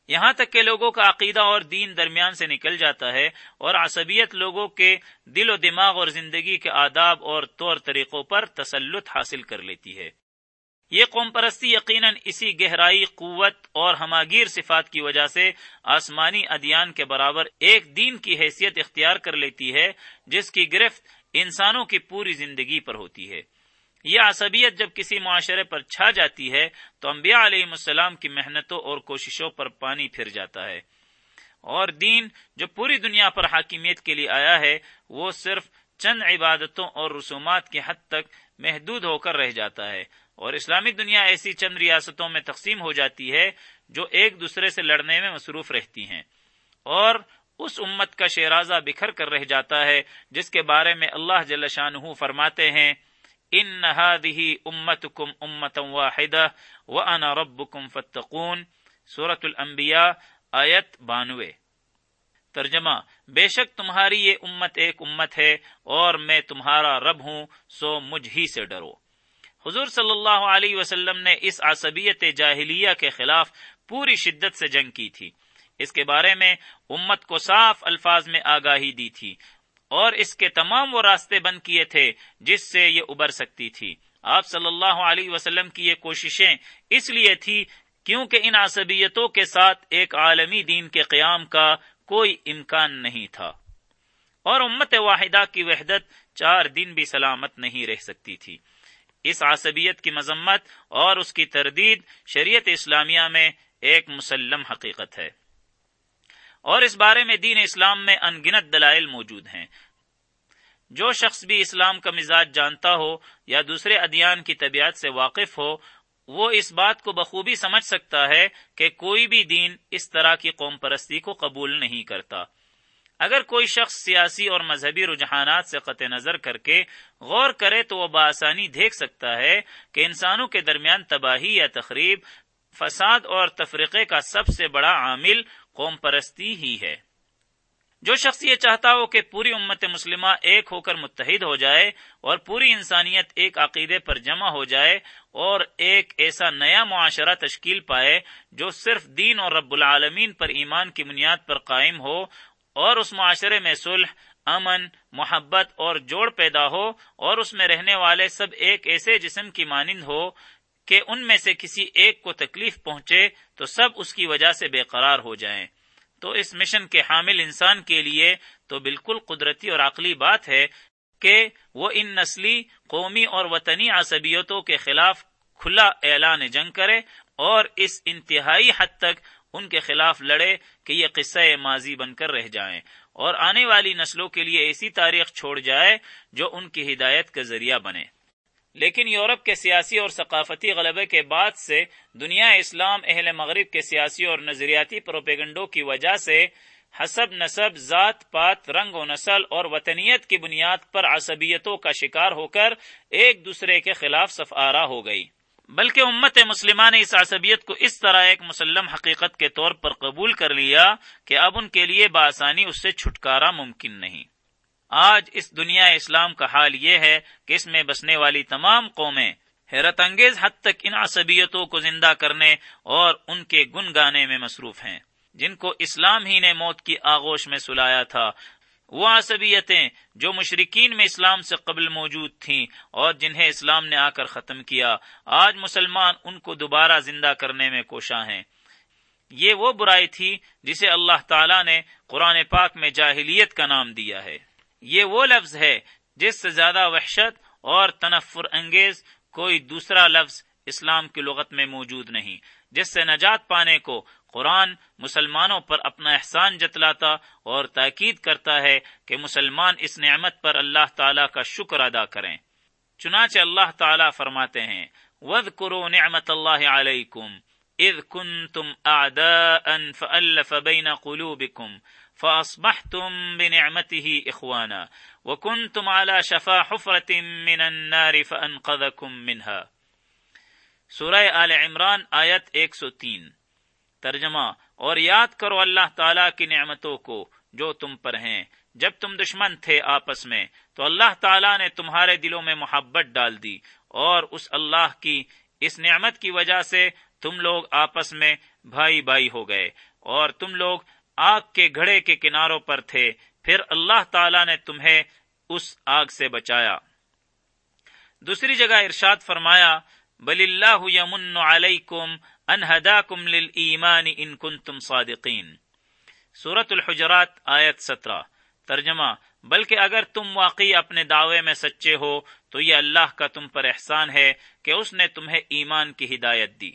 یہاں تک کہ لوگوں کا عقیدہ اور دین درمیان سے نکل جاتا ہے اور عصبیت لوگوں کے دل و دماغ اور زندگی کے آداب اور طور طریقوں پر تسلط حاصل کر لیتی ہے۔ یہ قوم پرستی یقیناً اسی گہرائی، قوت اور ہماگیر صفات کی وجہ سے آسمانی ادیان کے برابر ایک دین کی حیثیت اختیار کر لیتی ہے، جس کی گرفت انسانوں کی پوری زندگی پر ہوتی ہے۔ یہ عصبیت جب کسی معاشرے پر چھا جاتی ہے، تو انبیاء علیہ السلام کی محنتوں اور کوششوں پر پانی پھر جاتا ہے۔ اور دین جو پوری دنیا پر حاکمیت کے لیے آیا ہے، وہ صرف چند عبادتوں اور رسومات کی حد تک محدود ہو کر رہ جاتا ہے۔ اور اسلامی دنیا ایسی چند ریاستوں میں تقسیم ہو جاتی ہے جو ایک دوسرے سے لڑنے میں مصروف رہتی ہیں۔ اور اس امت کا شیرازہ بکھر کر رہ جاتا ہے، جس کے بارے میں اللہ جل شاہ فرماتے ہیں، ان امت کم امت واحد و انا رب کم فتقون صورت الانبیاء، آیت بانوے۔ ترجمہ، بے شک تمہاری یہ امت ایک امت ہے اور میں تمہارا رب ہوں، سو مجھ ہی سے ڈرو حضور صلی اللہ علیہ وسلم نے اس عصبیت جاہلیہ کے خلاف پوری شدت سے جنگ کی تھی۔ اس کے بارے میں امت کو صاف الفاظ میں آگاہی دی تھی اور اس کے تمام وہ راستے بند کیے تھے جس سے یہ ابھر سکتی تھی۔ آپ صلی اللہ علیہ وسلم کی یہ کوششیں اس لیے تھی کیونکہ ان عصبیتوں کے ساتھ ایک عالمی دین کے قیام کا کوئی امکان نہیں تھا۔ اور امت واحدہ کی وحدت چار دن بھی سلامت نہیں رہ سکتی تھی۔ اس عصبیت کی مذمت اور اس کی تردید شریعت اسلامیہ میں ایک مسلم حقیقت ہے۔ اور اس بارے میں دین اسلام میں انگنت دلائل موجود ہیں۔ جو شخص بھی اسلام کا مزاج جانتا ہو یا دوسرے ادیان کی طبیعت سے واقف ہو، وہ اس بات کو بخوبی سمجھ سکتا ہے کہ کوئی بھی دین اس طرح کی قوم پرستی کو قبول نہیں کرتا۔ اگر کوئی شخص سیاسی اور مذہبی رجحانات سے قطع نظر کر کے غور کرے تو وہ بآسانی دیکھ سکتا ہے کہ انسانوں کے درمیان تباہی یا تقریب فساد اور تفریقے کا سب سے بڑا عامل قوم پرستی ہی ہے۔ جو شخص یہ چاہتا ہو کہ پوری امت مسلمہ ایک ہو کر متحد ہو جائے اور پوری انسانیت ایک عقیدے پر جمع ہو جائے اور ایک ایسا نیا معاشرہ تشکیل پائے جو صرف دین اور رب العالمین پر ایمان کی بنیاد پر قائم ہو اور اس معاشرے میں صلح، امن، محبت اور جوڑ پیدا ہو اور اس میں رہنے والے سب ایک ایسے جسم کی مانند ہو کہ ان میں سے کسی ایک کو تکلیف پہنچے تو سب اس کی وجہ سے بے قرار ہو جائیں۔ تو اس مشن کے حامل انسان کے لیے تو بالکل قدرتی اور عقلی بات ہے کہ وہ ان نسلی، قومی اور وطنی عصبیتوں کے خلاف کھلا اعلان جنگ کرے اور اس انتہائی حد تک ان کے خلاف لڑے کہ یہ قصہ ماضی بن کر رہ جائیں اور آنے والی نسلوں کے لیے ایسی تاریخ چھوڑ جائے جو ان کی ہدایت کا ذریعہ بنے۔ لیکن یورپ کے سیاسی اور ثقافتی غلبے کے بعد سے دنیا اسلام اہل مغرب کے سیاسی اور نظریاتی پروپیگنڈوں کی وجہ سے حسب نصب ذات پات، رنگ و نسل اور وطنیت کی بنیاد پر عصبیتوں کا شکار ہو کر ایک دوسرے کے خلاف سفارہ ہو گئی۔ بلکہ امت مسلمہ نے اس عصبیت کو اس طرح ایک مسلم حقیقت کے طور پر قبول کر لیا کہ اب ان کے لیے بآسانی اس سے چھٹکارا ممکن نہیں۔ آج اس دنیا اسلام کا حال یہ ہے کہ اس میں بسنے والی تمام قومیں حیرت انگیز حد تک ان عصبیتوں کو زندہ کرنے اور ان کے گن گانے میں مصروف ہیں۔ جن کو اسلام ہی نے موت کی آغوش میں سلایا تھا وہ عصبیتیں جو مشرقین میں اسلام سے قبل موجود تھیں اور جنہیں اسلام نے آ کر ختم کیا۔ آج مسلمان ان کو دوبارہ زندہ کرنے میں کوشاں ہیں۔ یہ وہ برائی تھی جسے اللہ تعالی نے قرآن پاک میں جاہلیت کا نام دیا ہے۔ یہ وہ لفظ ہے جس سے زیادہ وحشت اور تنفر انگیز کوئی دوسرا لفظ اسلام کی لغت میں موجود نہیں، جس سے نجات پانے کو قرآن مسلمانوں پر اپنا احسان جتلاتا اور تاکید کرتا ہے کہ مسلمان اس نعمت پر اللہ تعالی کا شکر ادا کریں۔ چنانچہ اللہ تعالی فرماتے ہیں ود کرو نعمت اللہ علیکم اذ کنتم اعداء فألف بین قلوبکم فأصبحتم بنعمته إخوانا وكنتم على شفا حفرة من النار فأنقذكم منها۔ سورہ آل عمران آیت 103 ترجمہ، اور یاد کرو اللہ تعالی کی نعمتوں کو جو تم پر ہیں۔ جب تم دشمن تھے آپس میں، تو اللہ تعالی نے تمہارے دلوں میں محبت ڈال دی۔ اور اس اللہ کی، اس نعمت کی وجہ سے تم لوگ آپس میں بھائی بھائی ہو گئے۔ اور تم لوگ آگ کے گھڑے کے کناروں پر تھے۔ پھر اللہ تعالی نے تمہیں اس آگ سے بچایا۔ دوسری جگہ ارشاد فرمایا، بل اللہ یمن علیکم ان ہداکم للایمان ان کنتم صادقین۔ سورت الحجرات آیت سترہ۔ ترجمہ، بلکہ اگر تم واقعی اپنے دعوے میں سچے ہو، تو یہ اللہ کا تم پر احسان ہے کہ اس نے تمہیں ایمان کی ہدایت دی۔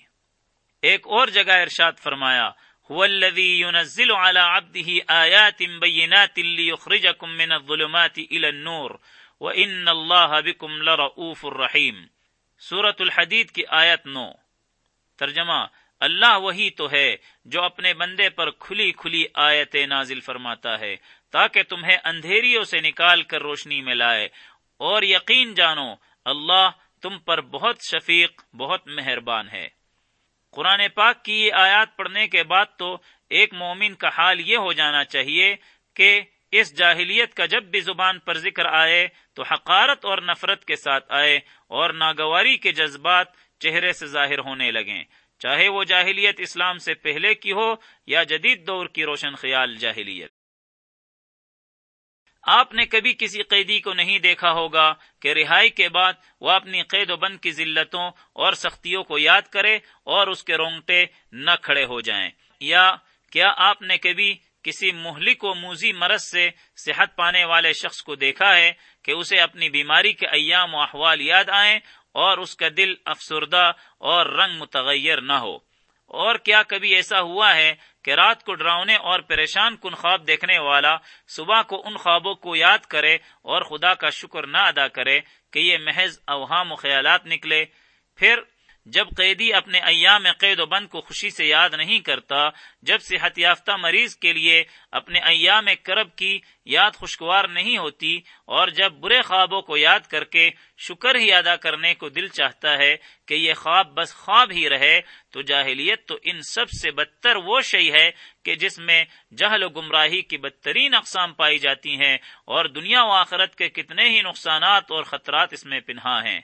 ایک اور جگہ ارشاد فرمایا، هو الذي ينزل على عبده آيات بينات ليخرجكم من الظلمات إلى النور وإن الله بكم لرؤوف الرحيم سورة الحدید کی آیت نو۔ ترجمہ، اللہ وہی تو ہے جو اپنے بندے پر کھلی کھلی آیت نازل فرماتا ہے، تاکہ تمہیں اندھیریوں سے نکال کر روشنی میں لائے۔ اور یقین جانو، اللہ تم پر بہت شفیق، بہت مہربان ہے۔ قرآن پاک کی یہ آیات پڑھنے کے بعد تو ایک مومن کا حال یہ ہو جانا چاہیے کہ اس جاہلیت کا جب بھی زبان پر ذکر آئے تو حقارت اور نفرت کے ساتھ آئے اور ناگواری کے جذبات چہرے سے ظاہر ہونے لگیں۔ چاہے وہ جاہلیت اسلام سے پہلے کی ہو یا جدید دور کی روشن خیال جاہلیت۔ آپ نے کبھی کسی قیدی کو نہیں دیکھا ہوگا کہ رہائی کے بعد وہ اپنی قید و بند کی ذلتوں اور سختیوں کو یاد کرے اور اس کے رونگٹے نہ کھڑے ہو جائیں۔ یا کیا آپ نے کبھی کسی مہلک و موزی مرض سے صحت پانے والے شخص کو دیکھا ہے کہ اسے اپنی بیماری کے ایام و احوال یاد آئیں اور اس کا دل افسردہ اور رنگ متغیر نہ ہو۔ اور کیا کبھی ایسا ہوا ہے کہ رات کو ڈراؤنے اور پریشان کن خواب دیکھنے والا صبح کو ان خوابوں کو یاد کرے اور خدا کا شکر نہ ادا کرے کہ یہ محض اوہام و خیالات نکلے، پھر جب قیدی اپنے ایام قید و بند کو خوشی سے یاد نہیں کرتا، جب صحت یافتہ مریض کے لیے اپنے ایام کرب کی یاد خوشگوار نہیں ہوتی اور جب برے خوابوں کو یاد کر کے شکر ہی ادا کرنے کو دل چاہتا ہے کہ یہ خواب بس خواب ہی رہے، تو جاہلیت تو ان سب سے بدتر وہ شئی ہے کہ جس میں جہل و گمراہی کی بدترین اقسام پائی جاتی ہیں اور دنیا و آخرت کے کتنے ہی نقصانات اور خطرات اس میں پنہا ہیں۔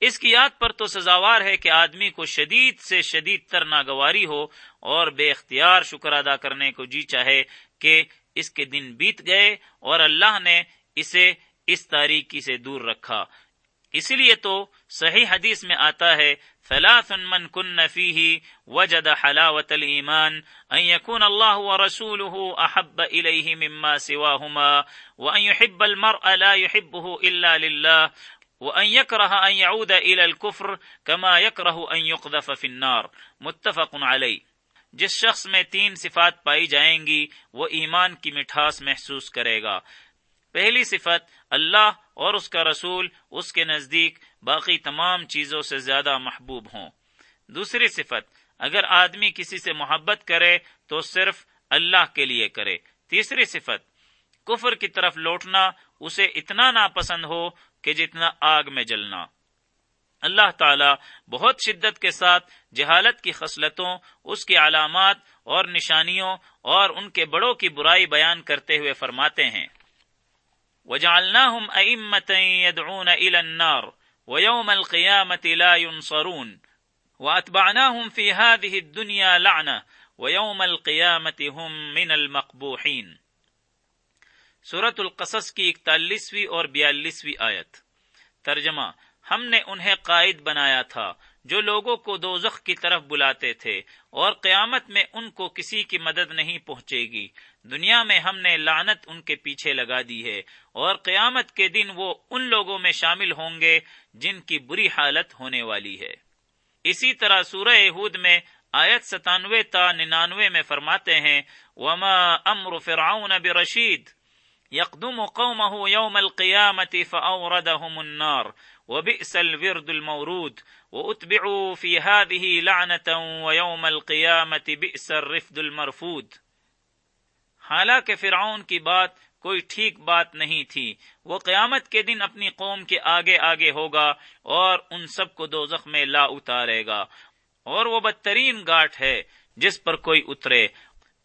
اس کی یاد پر تو سزاوار ہے کہ آدمی کو شدید سے شدید تر ناگواری ہو اور بے اختیار شکر ادا کرنے کو جی چاہے کہ اس کے دن بیت گئے اور اللہ نے اسے اس تاریکی سے دور رکھا۔ اس لیے تو صحیح حدیث میں آتا ہے ثلاث من كن فيه وجد حلاوة الإيمان أن يكون الله ورسوله أحب إليه مما سواهما وأن يحب المرء لا يحبه إلا لله وأن يكره أن يعود إلى الكفر كما يكره أن يقذف في النار. متفق عليه. جس شخص میں تین صفات پائی جائیں گی، وہ ایمان کی مٹھاس محسوس کرے گا۔ پہلی صفت، اللہ اور اس کا رسول اس کے نزدیک باقی تمام چیزوں سے زیادہ محبوب ہوں۔ دوسری صفت، اگر آدمی کسی سے محبت کرے تو صرف اللہ کے لیے کرے۔ تیسری صفت، کفر کی طرف لوٹنا، اسے اتنا ناپسند ہو کہ جتنا آگ میں جلنا۔ اللہ تعالی بہت شدت کے ساتھ جہالت کی خصلتوں، اس کی علامات اور نشانیوں اور ان کے بڑوں کی برائی بیان کرتے ہوئے فرماتے ہیں۔ وجعلناهم أئمة يدعون إلى النار ويوم القيامة لا ينصرون وأتبعناهم في هذه الدنيا لعنة ويوم القيامة هم من المقبوحين سورة القصص کی اکتالیسویں اور بیالیسویں آیت۔ ترجمہ، ہم نے انہیں قائد بنایا تھا جو لوگوں کو دوزخ کی طرف بلاتے تھے اور قیامت میں ان کو کسی کی مدد نہیں پہنچے گی۔ دنیا میں ہم نے لانت ان کے پیچھے لگا دی ہے اور قیامت کے دن وہ ان لوگوں میں شامل ہوں گے جن کی بری حالت ہونے والی ہے۔ اسی طرح سورہ ہود میں آیت ستانوے تا ننانوے میں فرماتے ہیں، وما امر فرعون برشید یقدم قومه يوم القيامة فأوردهم النار، وبئس الورد المورود، وأتبعوا في هذه لعنة، ويوم القيامة بئس الرفد المرفود. حالانکہ فرعون کی بات کوئی ٹھیک بات نہیں تھی، وہ قیامت کے دن اپنی قوم کے آگے آگے ہوگا، اور ان سب کو دوزخ میں لا اتارے گا۔ اور وہ بدترین گاٹ ہے جس پر کوئی اترے،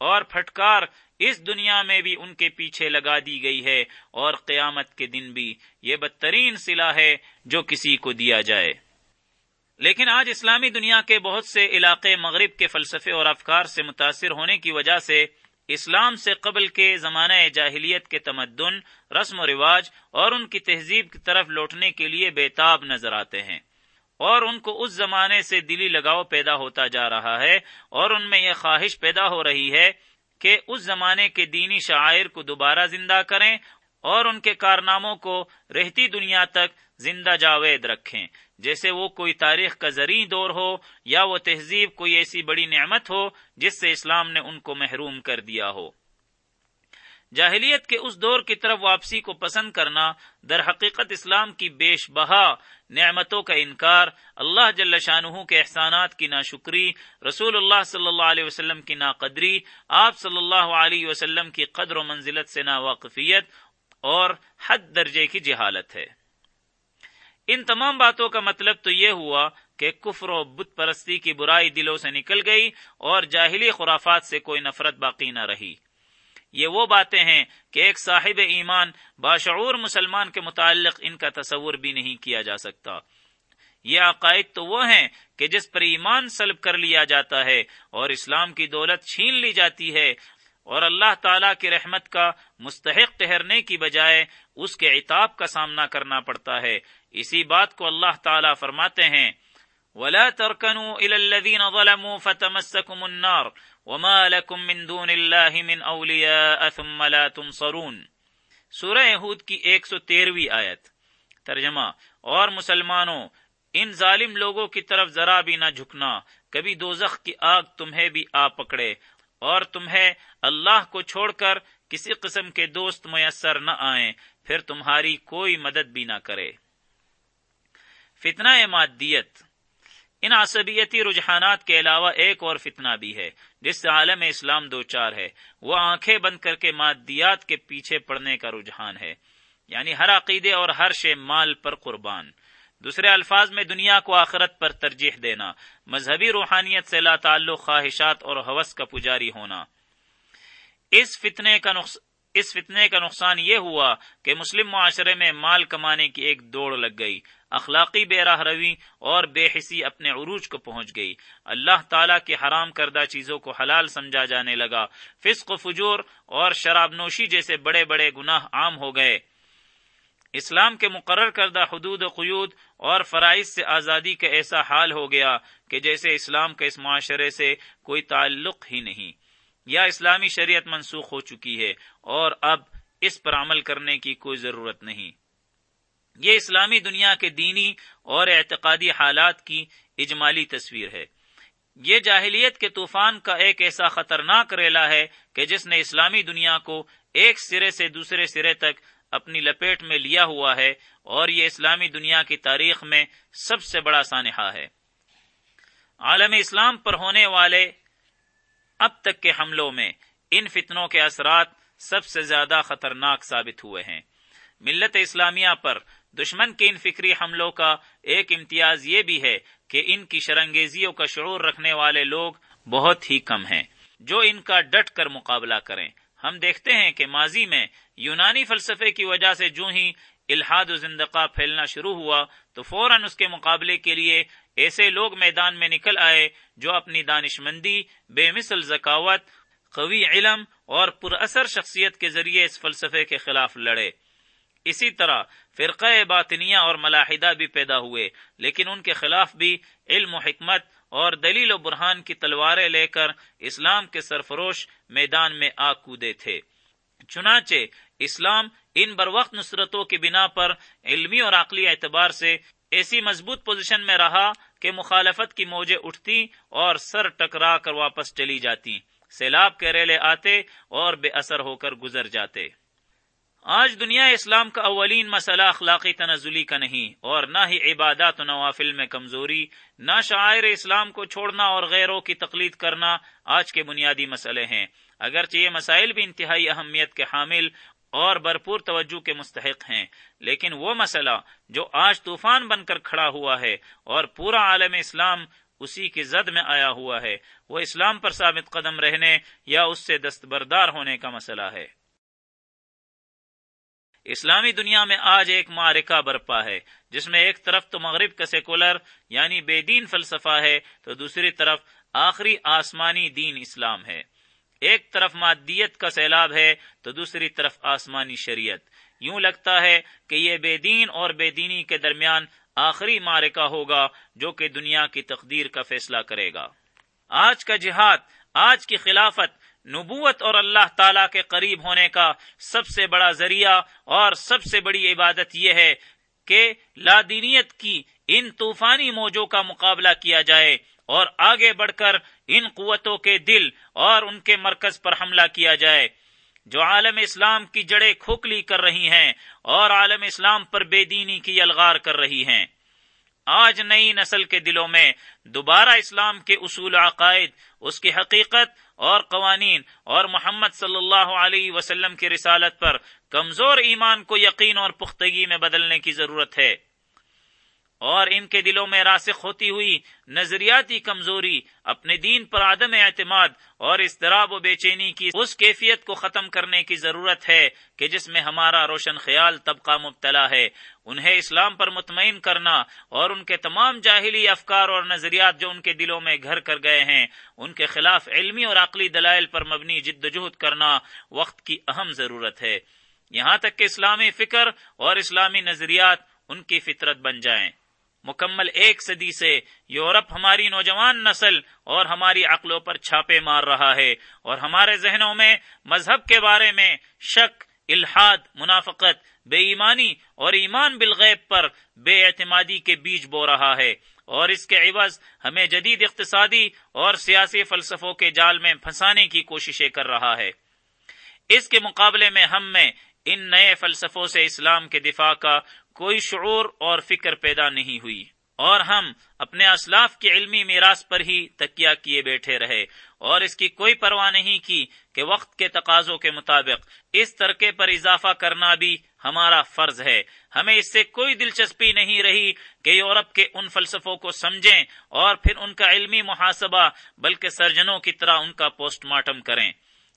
اور پھٹکار اس دنیا میں بھی ان کے پیچھے لگا دی گئی ہے اور قیامت کے دن بھی یہ بدترین سلا ہے جو کسی کو دیا جائے۔ لیکن آج اسلامی دنیا کے بہت سے علاقے مغرب کے فلسفے اور افکار سے متاثر ہونے کی وجہ سے اسلام سے قبل کے زمانہ جاہلیت کے تمدن، رسم و رواج اور ان کی تہذیب کی طرف لوٹنے کے لیے بےتاب نظر آتے ہیں۔ اور ان کو اس زمانے سے دلی لگاؤ پیدا ہوتا جا رہا ہے اور ان میں یہ خواہش پیدا ہو رہی ہے کہ اس زمانے کے دینی شاعر کو دوبارہ زندہ کریں اور ان کے کارناموں کو رہتی دنیا تک زندہ جاوید رکھیں۔ جیسے وہ کوئی تاریخ کا زرعی دور ہو یا وہ تہذیب کوئی ایسی بڑی نعمت ہو جس سے اسلام نے ان کو محروم کر دیا ہو۔ جاہلیت کے اس دور کی طرف واپسی کو پسند کرنا در حقیقت اسلام کی بیش بہا نعمتوں کا انکار، اللہ جل شاہ کے احسانات کی ناشکری، رسول اللہ صلی اللہ علیہ وسلم کی ناقدری، آپ صلی اللہ علیہ وسلم کی قدر و منزلت سے ناواقفیت اور حد درجے کی جہالت ہے۔ ان تمام باتوں کا مطلب تو یہ ہوا کہ کفر و بت پرستی کی برائی دلوں سے نکل گئی اور جاہلی خرافات سے کوئی نفرت باقی نہ رہی۔ یہ وہ باتیں ہیں کہ ایک صاحب ایمان باشعور مسلمان کے متعلق ان کا تصور بھی نہیں کیا جا سکتا۔ یہ عقائد تو وہ ہیں کہ جس پر ایمان سلب کر لیا جاتا ہے اور اسلام کی دولت چھین لی جاتی ہے اور اللہ تعالی کی رحمت کا مستحق ٹہرنے کی بجائے اس کے عتاب کا سامنا کرنا پڑتا ہے۔ اسی بات کو اللہ تعالی فرماتے ہیں، ولا تركنوا الى الذين ظلموا فتمسكم النار وما لكم من دون الله من اولياء ثم لا تنصرون۔ سورہ ہود کی 113ویں آیت۔ ترجمہ اور مسلمانوں، ان ظالم لوگوں کی طرف ذرا بھی نہ جھکنا۔ کبھی دوزخ کی آگ تمہیں بھی آ پکڑے۔ اور تمہیں اللہ کو چھوڑ کر کسی قسم کے دوست میسر نہ آئیں۔ پھر تمہاری کوئی مدد بھی نہ کرے۔ فتنہ مادیت ان عصبیتی رجحانات کے علاوہ ایک اور فتنہ بھی ہے، جس سے عالم اسلام دو چار ہے۔ وہ آنکھیں بند کر کے مادیات کے پیچھے پڑنے کا رجحان ہے۔ یعنی ہر عقیدے اور ہر شے مال پر قربان۔ دوسرے الفاظ میں، دنیا کو آخرت پر ترجیح دینا، مذہبی روحانیت سے لا تعلق خواہشات اور حوث کا پجاری ہونا۔ اس فتنے کا نقص اس فتنے کا نقصان یہ ہوا کہ مسلم معاشرے میں مال کمانے کی ایک دوڑ لگ گئی۔ اخلاقی بے راہ روی اور بے حسی اپنے عروج کو پہنچ گئی۔ اللہ تعالیٰ کی حرام کردہ چیزوں کو حلال سمجھا جانے لگا۔ فسق و فجور اور شراب نوشی جیسے بڑے بڑے گناہ عام ہو گئے۔ اسلام کے مقرر کردہ حدود و قیود اور فرائض سے آزادی کا ایسا حال ہو گیا کہ جیسے اسلام کا اس معاشرے سے کوئی تعلق ہی نہیں۔ یا اسلامی شریعت منسوخ ہو چکی ہے اور اب اس پر عمل کرنے کی کوئی ضرورت نہیں۔ یہ اسلامی دنیا کے دینی اور اعتقادی حالات کی اجمالی تصویر ہے۔ یہ جاہلیت کے طوفان کا ایک ایسا خطرناک ریلا ہے کہ جس نے اسلامی دنیا کو ایک سرے سے دوسرے سرے تک اپنی لپیٹ میں لیا ہوا ہے اور یہ اسلامی دنیا کی تاریخ میں سب سے بڑا سانحہ ہے۔ عالم اسلام پر ہونے والے اب تک کے حملوں میں ان فتنوں کے اثرات سب سے زیادہ خطرناک ثابت ہوئے ہیں۔ ملت اسلامیہ پر دشمن کے ان فکری حملوں کا ایک امتیاز یہ بھی ہے کہ ان کی شرنگیزیوں کا شعور رکھنے والے لوگ بہت ہی کم ہیں۔ جو ان کا ڈٹ کر مقابلہ کریں۔ ہم دیکھتے ہیں کہ ماضی میں یونانی فلسفے کی وجہ سے جو ہی الحاد و زندقہ پھیلنا شروع ہوا، تو فوراً اس کے مقابلے کے لیے ایسے لوگ میدان میں نکل آئے جو اپنی دانش مندی بے مثل ذکاوت، قوی علم اور پر اثر شخصیت کے ذریعے اس فلسفے کے خلاف لڑے۔ اسی طرح فرقہ باطنیہ اور ملاحدہ بھی پیدا ہوئے، لیکن ان کے خلاف بھی علم و حکمت اور دلیل و برہان کی تلواریں لے کر اسلام کے سرفروش میدان میں آ کودے تھے۔ چنانچہ اسلام ان بر وقت نصرتوں کی بنا پر علمی اور عقلی اعتبار سے ایسی مضبوط پوزیشن میں رہا کہ مخالفت کی موجیں اٹھتی اور سر ٹکرا کر واپس چلی جاتی۔ سیلاب کے ریلے آتے اور بے اثر ہو کر گزر جاتے۔ آج دنیا اسلام کا اولین مسئلہ اخلاقی تنزلی کا نہیں، اور نہ ہی عبادات و نوافل میں کمزوری، نہ شاعر اسلام کو چھوڑنا اور غیروں کی تقلید کرنا آج کے بنیادی مسئلے ہیں۔ اگرچہ یہ مسائل بھی انتہائی اہمیت کے حامل اور بھرپور توجہ کے مستحق ہیں۔ لیکن وہ مسئلہ جو آج طوفان بن کر کھڑا ہوا ہے اور پورا عالم اسلام اسی کی زد میں آیا ہوا ہے، وہ اسلام پر ثابت قدم رہنے یا اس سے دستبردار ہونے کا مسئلہ ہے۔ اسلامی دنیا میں آج ایک معرکہ برپا ہے، جس میں ایک طرف تو مغرب کا سیکولر یعنی بے دین فلسفہ ہے، تو دوسری طرف آخری آسمانی دین اسلام ہے۔ ایک طرف مادیت کا سیلاب ہے تو دوسری طرف آسمانی شریعت۔ یوں لگتا ہے کہ یہ بے دین اور بے دینی کے درمیان آخری مارکا ہوگا جو کہ دنیا کی تقدیر کا فیصلہ کرے گا۔ آج کا جہاد، آج کی خلافت نبوت اور اللہ تعالی کے قریب ہونے کا سب سے بڑا ذریعہ اور سب سے بڑی عبادت یہ ہے کہ لادینیت کی ان طوفانی موجوں کا مقابلہ کیا جائے۔ اور آگے بڑھ کر ان قوتوں کے دل اور ان کے مرکز پر حملہ کیا جائے، جو عالم اسلام کی جڑیں کھوکھلی کر رہی ہیں اور عالم اسلام پر بے دینی کی الغار کر رہی ہیں۔ آج نئی نسل کے دلوں میں دوبارہ اسلام کے اصول عقائد، اس کی حقیقت اور قوانین اور محمد صلی اللہ علیہ وسلم کی رسالت پر کمزور ایمان کو یقین اور پختگی میں بدلنے کی ضرورت ہے۔ اور ان کے دلوں میں راسخ ہوتی ہوئی نظریاتی کمزوری اپنے دین پر عدم اعتماد اور اضطراب و بے چینی کی اس کیفیت کو ختم کرنے کی ضرورت ہے کہ جس میں ہمارا روشن خیال طبقہ مبتلا ہے۔ انہیں اسلام پر مطمئن کرنا اور ان کے تمام جاہلی افکار اور نظریات جو ان کے دلوں میں گھر کر گئے ہیں، ان کے خلاف علمی اور عقلی دلائل پر مبنی جد جہد کرنا وقت کی اہم ضرورت ہے۔ یہاں تک کہ اسلامی فکر اور اسلامی نظریات ان کی فطرت بن جائیں۔ مکمل ایک صدی سے یورپ ہماری نوجوان نسل اور ہماری عقلوں پر چھاپے مار رہا ہے اور ہمارے ذہنوں میں مذہب کے بارے میں شک، الحاد، منافقت، بے ایمانی اور ایمان بالغیب پر بے اعتمادی کے بیج بو رہا ہے اور اس کے عوض ہمیں جدید اقتصادی اور سیاسی فلسفوں کے جال میں پھنسانے کی کوششیں کر رہا ہے۔ اس کے مقابلے میں ہم میں ان نئے فلسفوں سے اسلام کے دفاع کا کوئی شعور اور فکر پیدا نہیں ہوئی اور ہم اپنے اسلاف کی علمی میراث پر ہی تکیہ کیے بیٹھے رہے اور اس کی کوئی پرواہ نہیں کی کہ وقت کے تقاضوں کے مطابق اس ترکے پر اضافہ کرنا بھی ہمارا فرض ہے۔ ہمیں اس سے کوئی دلچسپی نہیں رہی کہ یورپ کے ان فلسفوں کو سمجھیں اور پھر ان کا علمی محاسبہ بلکہ سرجنوں کی طرح ان کا پوسٹ مارٹم کریں۔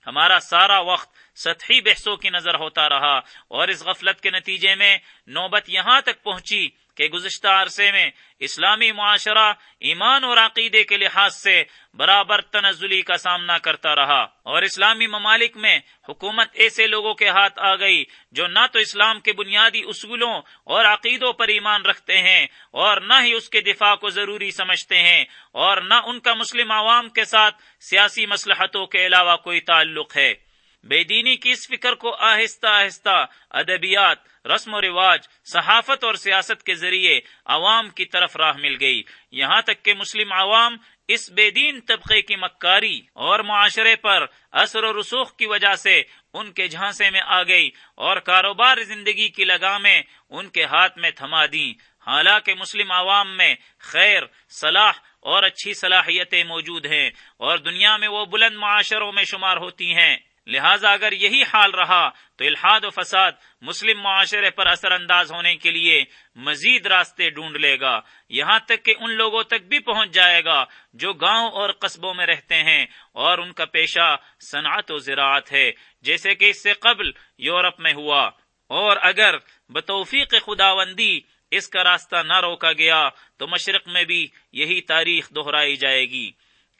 ہمارا سارا وقت سطحی بحثوں کی نظر ہوتا رہا اور اس غفلت کے نتیجے میں نوبت یہاں تک پہنچی کہ گزشتہ عرصے میں اسلامی معاشرہ، ایمان اور عقیدے کے لحاظ سے برابر تنزلی کا سامنا کرتا رہا۔ اور اسلامی ممالک میں حکومت ایسے لوگوں کے ہاتھ آ گئی جو نہ تو اسلام کے بنیادی اصولوں اور عقیدوں پر ایمان رکھتے ہیں اور نہ ہی اس کے دفاع کو ضروری سمجھتے ہیں اور نہ ان کا مسلم عوام کے ساتھ سیاسی مسلحتوں کے علاوہ کوئی تعلق ہے۔ بے دینی کی اس فکر کو آہستہ آہستہ ادبیات، رسم و رواج، صحافت اور سیاست کے ذریعے عوام کی طرف راہ مل گئی۔ یہاں تک کہ مسلم عوام اس بے دین طبقے کی مکاری اور معاشرے پر اثر و رسوخ کی وجہ سے ان کے جھانسے میں آ گئی اور کاروبار زندگی کی لگامیں ان کے ہاتھ میں تھما دی حالانکہ مسلم عوام میں خیر، صلاح اور اچھی صلاحیتیں موجود ہیں اور دنیا میں وہ بلند معاشروں میں شمار ہوتی ہیں۔ لہذا اگر یہی حال رہا تو الحاد و فساد مسلم معاشرے پر اثر انداز ہونے کے لیے مزید راستے ڈھونڈ لے گا۔ یہاں تک کہ ان لوگوں تک بھی پہنچ جائے گا جو گاؤں اور قصبوں میں رہتے ہیں اور ان کا پیشہ صنعت و زراعت ہے، جیسے کہ اس سے قبل یورپ میں ہوا۔ اور اگر بتوفیق خداوندی اس کا راستہ نہ روکا گیا تو مشرق میں بھی یہی تاریخ دہرائی جائے گی۔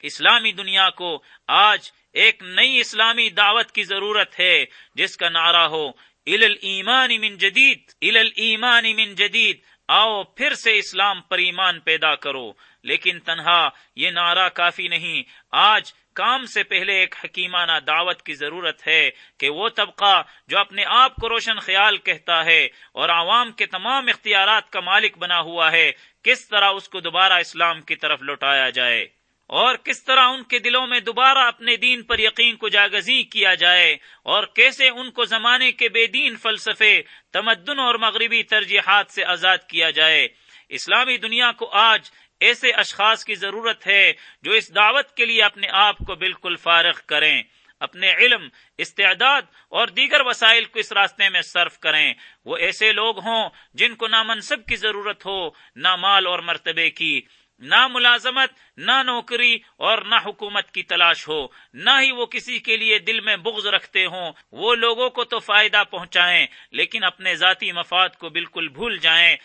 اسلامی دنیا کو آج ایک نئی اسلامی دعوت کی ضرورت ہے، جس کا نعرہ ہو ال ایمان من جدید ال ایمان من جدید آؤ پھر سے اسلام پر ایمان پیدا کرو۔ لیکن تنہا، یہ نعرہ کافی نہیں، آج کام سے پہلے ایک حکیمانہ دعوت کی ضرورت ہے کہ وہ طبقہ جو اپنے آپ کو روشن خیال کہتا ہے اور عوام کے تمام اختیارات کا مالک بنا ہوا ہے، کس طرح اس کو دوبارہ اسلام کی طرف لوٹایا جائے۔ اور کس طرح ان کے دلوں میں دوبارہ اپنے دین پر یقین کو جاگزی کیا جائے اور کیسے ان کو زمانے کے بے دین فلسفے، تمدن اور مغربی ترجیحات سے آزاد کیا جائے۔ اسلامی دنیا کو آج ایسے اشخاص کی ضرورت ہے جو اس دعوت کے لیے اپنے آپ کو بالکل فارغ کریں، اپنے علم، استعداد اور دیگر وسائل کو اس راستے میں صرف کریں۔ وہ ایسے لوگ ہوں جن کو نہ منصب کی ضرورت ہو نہ مال اور مرتبے کی۔ نہ ملازمت، نہ نوکری اور نہ حکومت کی تلاش ہو، نہ ہی وہ کسی کے لیے دل میں بغض رکھتے ہوں۔ وہ لوگوں کو تو فائدہ پہنچائیں، لیکن اپنے ذاتی مفاد کو بالکل بھول جائیں۔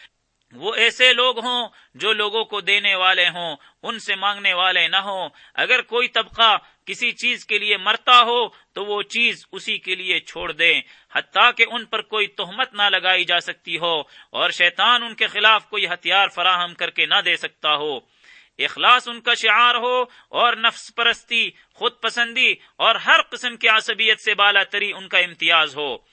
وہ ایسے لوگ ہوں جو لوگوں کو دینے والے ہوں، ان سے مانگنے والے نہ ہوں۔ اگر کوئی طبقہ کسی چیز کے لیے مرتا ہو تو وہ چیز اسی کے لیے چھوڑ دیں، حتیٰ کہ ان پر کوئی تہمت نہ لگائی جا سکتی ہو اور شیطان ان کے خلاف کوئی ہتھیار فراہم کر کے نہ دے سکتا ہو۔ اخلاص ان کا شعار ہو اور نفس پرستی، خود پسندی اور ہر قسم کی عصبیت سے بالا تری ان کا امتیاز ہو۔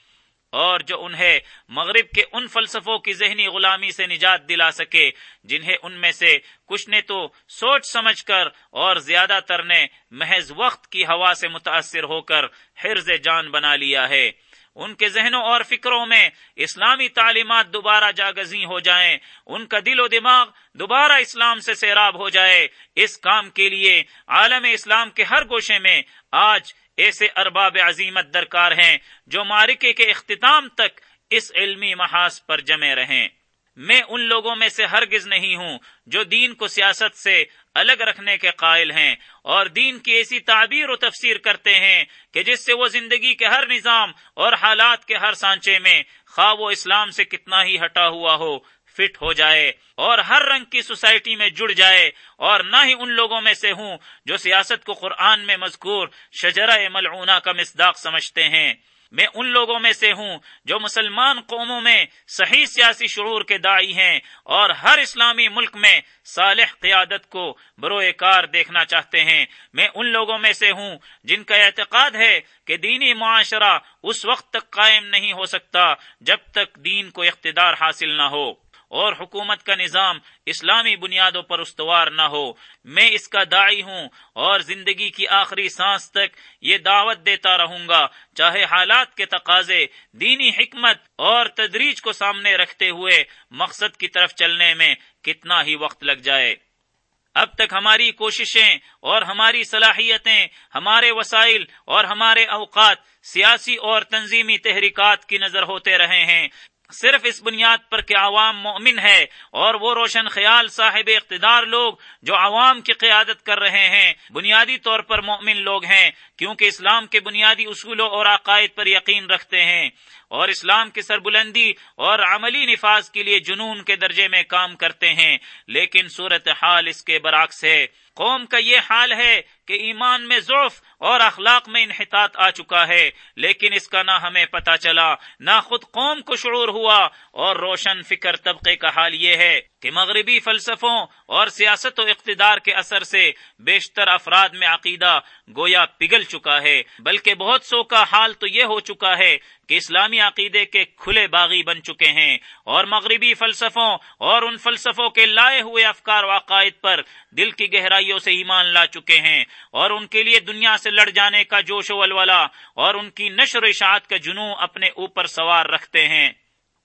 اور جو انہیں مغرب کے ان فلسفوں کی ذہنی غلامی سے نجات دلا سکے، جنہیں ان میں سے کچھ نے تو سوچ سمجھ کر اور زیادہ تر نے محض وقت کی ہوا سے متاثر ہو کر حرز جان بنا لیا ہے۔ ان کے ذہنوں اور فکروں میں اسلامی تعلیمات دوبارہ جاگزی ہو جائیں، ان کا دل و دماغ دوبارہ اسلام سے سیراب ہو جائے۔ اس کام کے لیے عالم اسلام کے ہر گوشے میں آج ایسے ارباب عظیمت درکار ہیں جو مارکے کے اختتام تک اس علمی محاذ پر جمے رہیں۔ میں ان لوگوں میں سے ہرگز نہیں ہوں جو دین کو سیاست سے الگ رکھنے کے قائل ہیں اور دین کی ایسی تعبیر و تفسیر کرتے ہیں کہ جس سے وہ زندگی کے ہر نظام اور حالات کے ہر سانچے میں خواہ وہ اسلام سے کتنا ہی ہٹا ہوا ہو، فٹ ہو جائے اور ہر رنگ کی سوسائٹی میں جڑ جائے اور نہ ہی ان لوگوں میں سے ہوں جو سیاست کو قرآن میں مذکور شجرہ ملعونہ کا مصداق سمجھتے ہیں۔ میں ان لوگوں میں سے ہوں جو مسلمان قوموں میں صحیح سیاسی شعور کے دائی ہیں اور ہر اسلامی ملک میں صالح قیادت کو بروئے کار دیکھنا چاہتے ہیں۔ میں ان لوگوں میں سے ہوں جن کا اعتقاد ہے کہ دینی معاشرہ اس وقت تک قائم نہیں ہو سکتا جب تک دین کو اقتدار حاصل نہ ہو۔ اور حکومت کا نظام اسلامی بنیادوں پر استوار نہ ہو۔ میں اس کا داعی ہوں اور زندگی کی آخری سانس تک یہ دعوت دیتا رہوں گا، چاہے حالات کے تقاضے، دینی حکمت اور تدریج کو سامنے رکھتے ہوئے مقصد کی طرف چلنے میں کتنا ہی وقت لگ جائے۔ اب تک ہماری کوششیں اور ہماری صلاحیتیں، ہمارے وسائل اور ہمارے اوقات سیاسی اور تنظیمی تحریکات کی نظر ہوتے رہے ہیں۔ صرف اس بنیاد پر کہ عوام مومن ہے اور وہ روشن خیال صاحب اقتدار لوگ جو عوام کی قیادت کر رہے ہیں۔ بنیادی طور پر مومن لوگ ہیں۔ کیونکہ اسلام کے بنیادی اصولوں اور عقائد پر یقین رکھتے ہیں اور اسلام کی سربلندی اور عملی نفاذ کے لیے جنون کے درجے میں کام کرتے ہیں، لیکن صورت حال اس کے برعکس ہے۔ قوم کا یہ حال ہے کہ ایمان میں ضعف اور اخلاق میں انحطاط آ چکا ہے، لیکن اس کا نہ ہمیں پتا چلا، نہ خود قوم کو شعور ہوا اور روشن فکر طبقے کا حال یہ ہے۔ کہ مغربی فلسفوں اور سیاست و اقتدار کے اثر سے بیشتر افراد میں عقیدہ گویا پگھل چکا ہے، بلکہ بہت سو کا حال تو یہ ہو چکا ہے کہ اسلامی عقیدے کے کھلے باغی بن چکے ہیں اور مغربی فلسفوں اور ان فلسفوں کے لائے ہوئے افکار و عقائد پر دل کی گہرائیوں سے ایمان لا چکے ہیں اور ان کے لیے دنیا سے لڑ جانے کا جوش و ولولا اور ان کی نشر و اشاعت کا جنو اپنے اوپر سوار رکھتے ہیں۔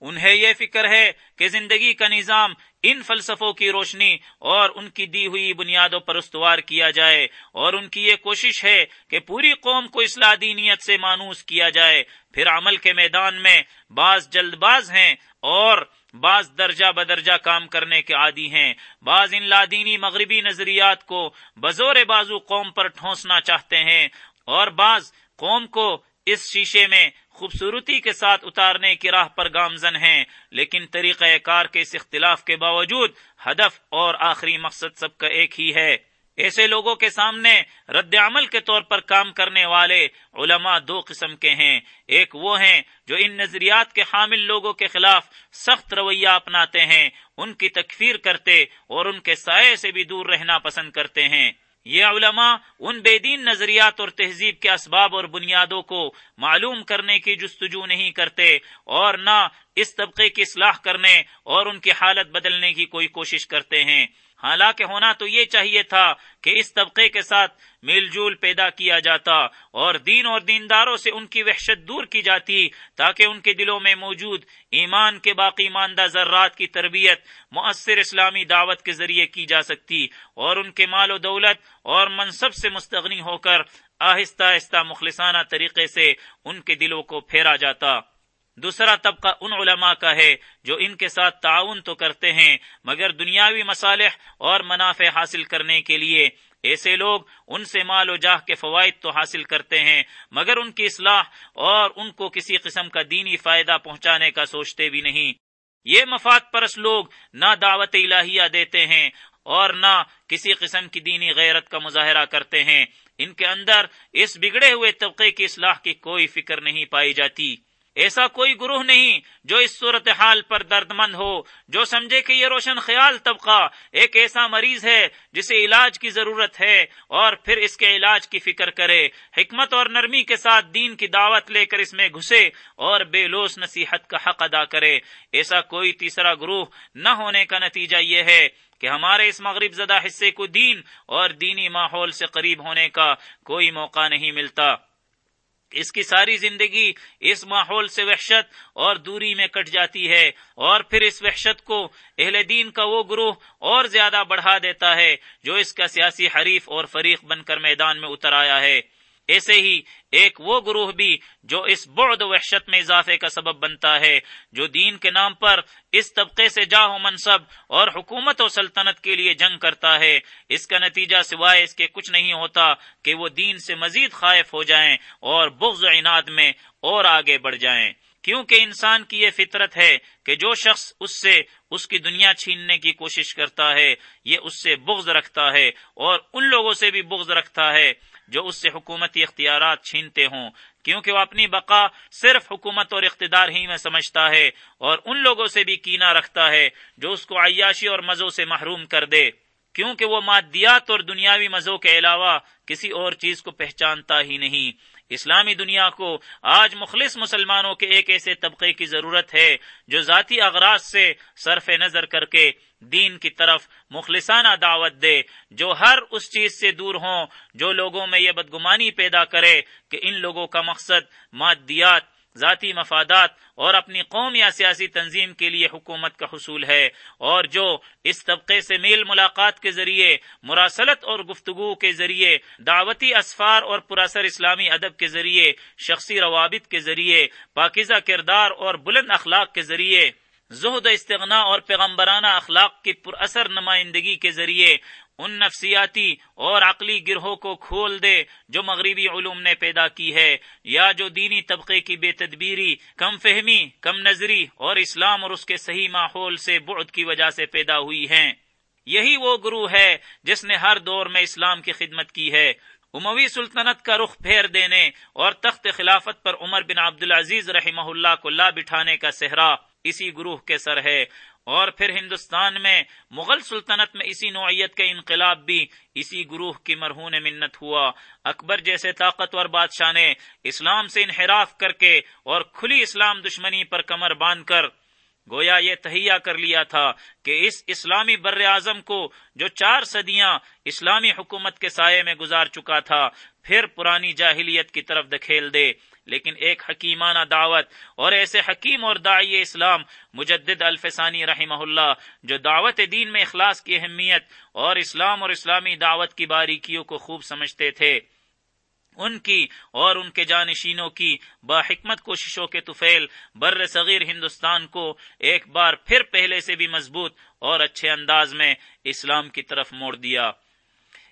انہیں یہ فکر ہے کہ زندگی کا نظام ان فلسفوں کی روشنی اور ان کی دی ہوئی بنیادوں پر استوار کیا جائے اور ان کی یہ کوشش ہے کہ پوری قوم کو اصلاح دینیت سے مانوس کیا جائے۔ پھر عمل کے میدان میں بعض جلد باز ہیں اور بعض درجہ بدرجہ کام کرنے کے عادی ہیں۔ بعض ان لادینی مغربی نظریات کو بزور بازو قوم پر ٹھونسنا چاہتے ہیں اور بعض قوم کو اس شیشے میں خوبصورتی کے ساتھ اتارنے کی راہ پر گامزن ہیں، لیکن طریقہ کار کے اس اختلاف کے باوجود ہدف اور آخری مقصد سب کا ایک ہی ہے۔ ایسے لوگوں کے سامنے رد عمل کے طور پر کام کرنے والے علماء دو قسم کے ہیں۔ ایک وہ ہیں جو ان نظریات کے حامل لوگوں کے خلاف سخت رویہ اپناتے ہیں، ان کی تکفیر کرتے اور ان کے سائے سے بھی دور رہنا پسند کرتے ہیں۔ یہ علماء ان بے دین نظریات اور تہذیب کے اسباب اور بنیادوں کو معلوم کرنے کی جستجو نہیں کرتے اور نہ اس طبقے کی اصلاح کرنے اور ان کی حالت بدلنے کی کوئی کوشش کرتے ہیں۔ حالانکہ ہونا تو یہ چاہیے تھا کہ اس طبقے کے ساتھ میل جول پیدا کیا جاتا اور دین اور دینداروں سے ان کی وحشت دور کی جاتی تاکہ ان کے دلوں میں موجود ایمان کے باقی ماندہ ذرات کی تربیت مؤثر اسلامی دعوت کے ذریعے کی جا سکتی اور ان کے مال و دولت اور منصب سے مستغنی ہو کر آہستہ آہستہ مخلصانہ طریقے سے ان کے دلوں کو پھیرا جاتا۔ دوسرا طبقہ ان علماء کا ہے جو ان کے ساتھ تعاون تو کرتے ہیں، مگر دنیاوی مصالح اور منافع حاصل کرنے کے لیے ایسے لوگ ان سے مال و جاہ کے فوائد تو حاصل کرتے ہیں، مگر ان کی اصلاح اور ان کو کسی قسم کا دینی فائدہ پہنچانے کا سوچتے بھی نہیں۔ یہ مفاد پرس لوگ نہ دعوت الہیہ دیتے ہیں اور نہ کسی قسم کی دینی غیرت کا مظاہرہ کرتے ہیں۔ ان کے اندر اس بگڑے ہوئے طبقے کی اصلاح کی کوئی فکر نہیں پائی جاتی۔ ایسا کوئی گروہ نہیں جو اس صورت حال پر درد مند ہو، جو سمجھے کہ یہ روشن خیال طبقہ ایک ایسا مریض ہے جسے علاج کی ضرورت ہے اور پھر اس کے علاج کی فکر کرے۔ حکمت اور نرمی کے ساتھ دین کی دعوت لے کر اس میں گھسے اور بے لوس نصیحت کا حق ادا کرے۔ ایسا کوئی تیسرا گروہ نہ ہونے کا نتیجہ یہ ہے کہ ہمارے اس مغرب زدہ حصے کو دین اور دینی ماحول سے قریب ہونے کا کوئی موقع نہیں ملتا۔ اس کی ساری زندگی اس ماحول سے وحشت اور دوری میں کٹ جاتی ہے اور پھر اس وحشت کو اہل دین کا وہ گروہ اور زیادہ بڑھا دیتا ہے جو اس کا سیاسی حریف اور فریق بن کر میدان میں اتر آیا ہے۔ ایسے ہی ایک وہ گروہ بھی جو اس بعد وحشت میں اضافے کا سبب بنتا ہے جو دین کے نام پر اس طبقے سے جاہ و منصب اور حکومت و سلطنت کے لیے جنگ کرتا ہے۔ اس کا نتیجہ سوائے اس کے کچھ نہیں ہوتا کہ وہ دین سے مزید خائف ہو جائیں اور بغض و عناد میں اور آگے بڑھ جائیں۔ کیونکہ انسان کی یہ فطرت ہے کہ جو شخص اس سے اس کی دنیا چھیننے کی کوشش کرتا ہے، یہ اس سے بغض رکھتا ہے اور ان لوگوں سے بھی بغض رکھتا ہے جو اس سے حکومتی اختیارات چھینتے ہوں۔ کیونکہ وہ اپنی بقا صرف حکومت اور اقتدار ہی میں سمجھتا ہے اور ان لوگوں سے بھی کینا رکھتا ہے جو اس کو عیاشی اور مزوں سے محروم کر دے۔ کیونکہ وہ مادیات اور دنیاوی مزوں کے علاوہ کسی اور چیز کو پہچانتا ہی نہیں۔ اسلامی دنیا کو آج مخلص مسلمانوں کے ایک ایسے طبقے کی ضرورت ہے جو ذاتی اغراض سے صرف نظر کر کے دین کی طرف مخلصانہ دعوت دے، جو ہر اس چیز سے دور ہوں جو لوگوں میں یہ بدگمانی پیدا کرے کہ ان لوگوں کا مقصد مادیات ذاتی مفادات اور اپنی قوم یا سیاسی تنظیم کے لیے حکومت کا حصول ہے اور جو اس طبقے سے میل ملاقات کے ذریعے، مراسلت اور گفتگو کے ذریعے، دعوتی اسفار اور پراسر اسلامی ادب کے ذریعے، شخصی روابط کے ذریعے، پاکیزہ کردار اور بلند اخلاق کے ذریعے، زہد استغنا اور پیغمبرانہ اخلاق کی پر اثر نمائندگی کے ذریعے ان نفسیاتی اور عقلی گروہوں کو کھول دے جو مغربی علوم نے پیدا کی ہے، یا جو دینی طبقے کی بے تدبیری، کم فہمی، کم نظری اور اسلام اور اس کے صحیح ماحول سے بعد کی وجہ سے پیدا ہوئی ہیں۔ یہی وہ گروہ ہے جس نے ہر دور میں اسلام کی خدمت کی ہے۔ اموی سلطنت کا رخ پھیر دینے اور تخت خلافت پر عمر بن عبدالعزیز رحمہ اللہ کو لا بٹھانے کا صحرا اسی گروہ کے سر ہے۔ اور پھر ہندوستان میں مغل سلطنت میں اسی نوعیت کے انقلاب بھی اسی گروہ کی مرہون منت ہوا۔ اکبر جیسے طاقتور بادشاہ نے اسلام سے انحراف کر کے اور کھلی اسلام دشمنی پر کمر باندھ کر گویا یہ تہیا کر لیا تھا کہ اس اسلامی بر اعظم کو جو چار صدیاں اسلامی حکومت کے سائے میں گزار چکا تھا، پھر پرانی جاہلیت کی طرف دکھیل دے۔ لیکن ایک حکیمانہ دعوت اور ایسے حکیم اور داعی اسلام مجدد الفسانی رحمہ اللہ، جو دعوت دین میں اخلاص کی اہمیت اور اسلام اور اسلامی دعوت کی باریکیوں کو خوب سمجھتے تھے۔ ان کی اور ان کے جانشینوں کی باحکمت کوششوں کے توفیل بر صغیر ہندوستان کو ایک بار پھر پہلے سے بھی مضبوط اور اچھے انداز میں اسلام کی طرف موڑ دیا۔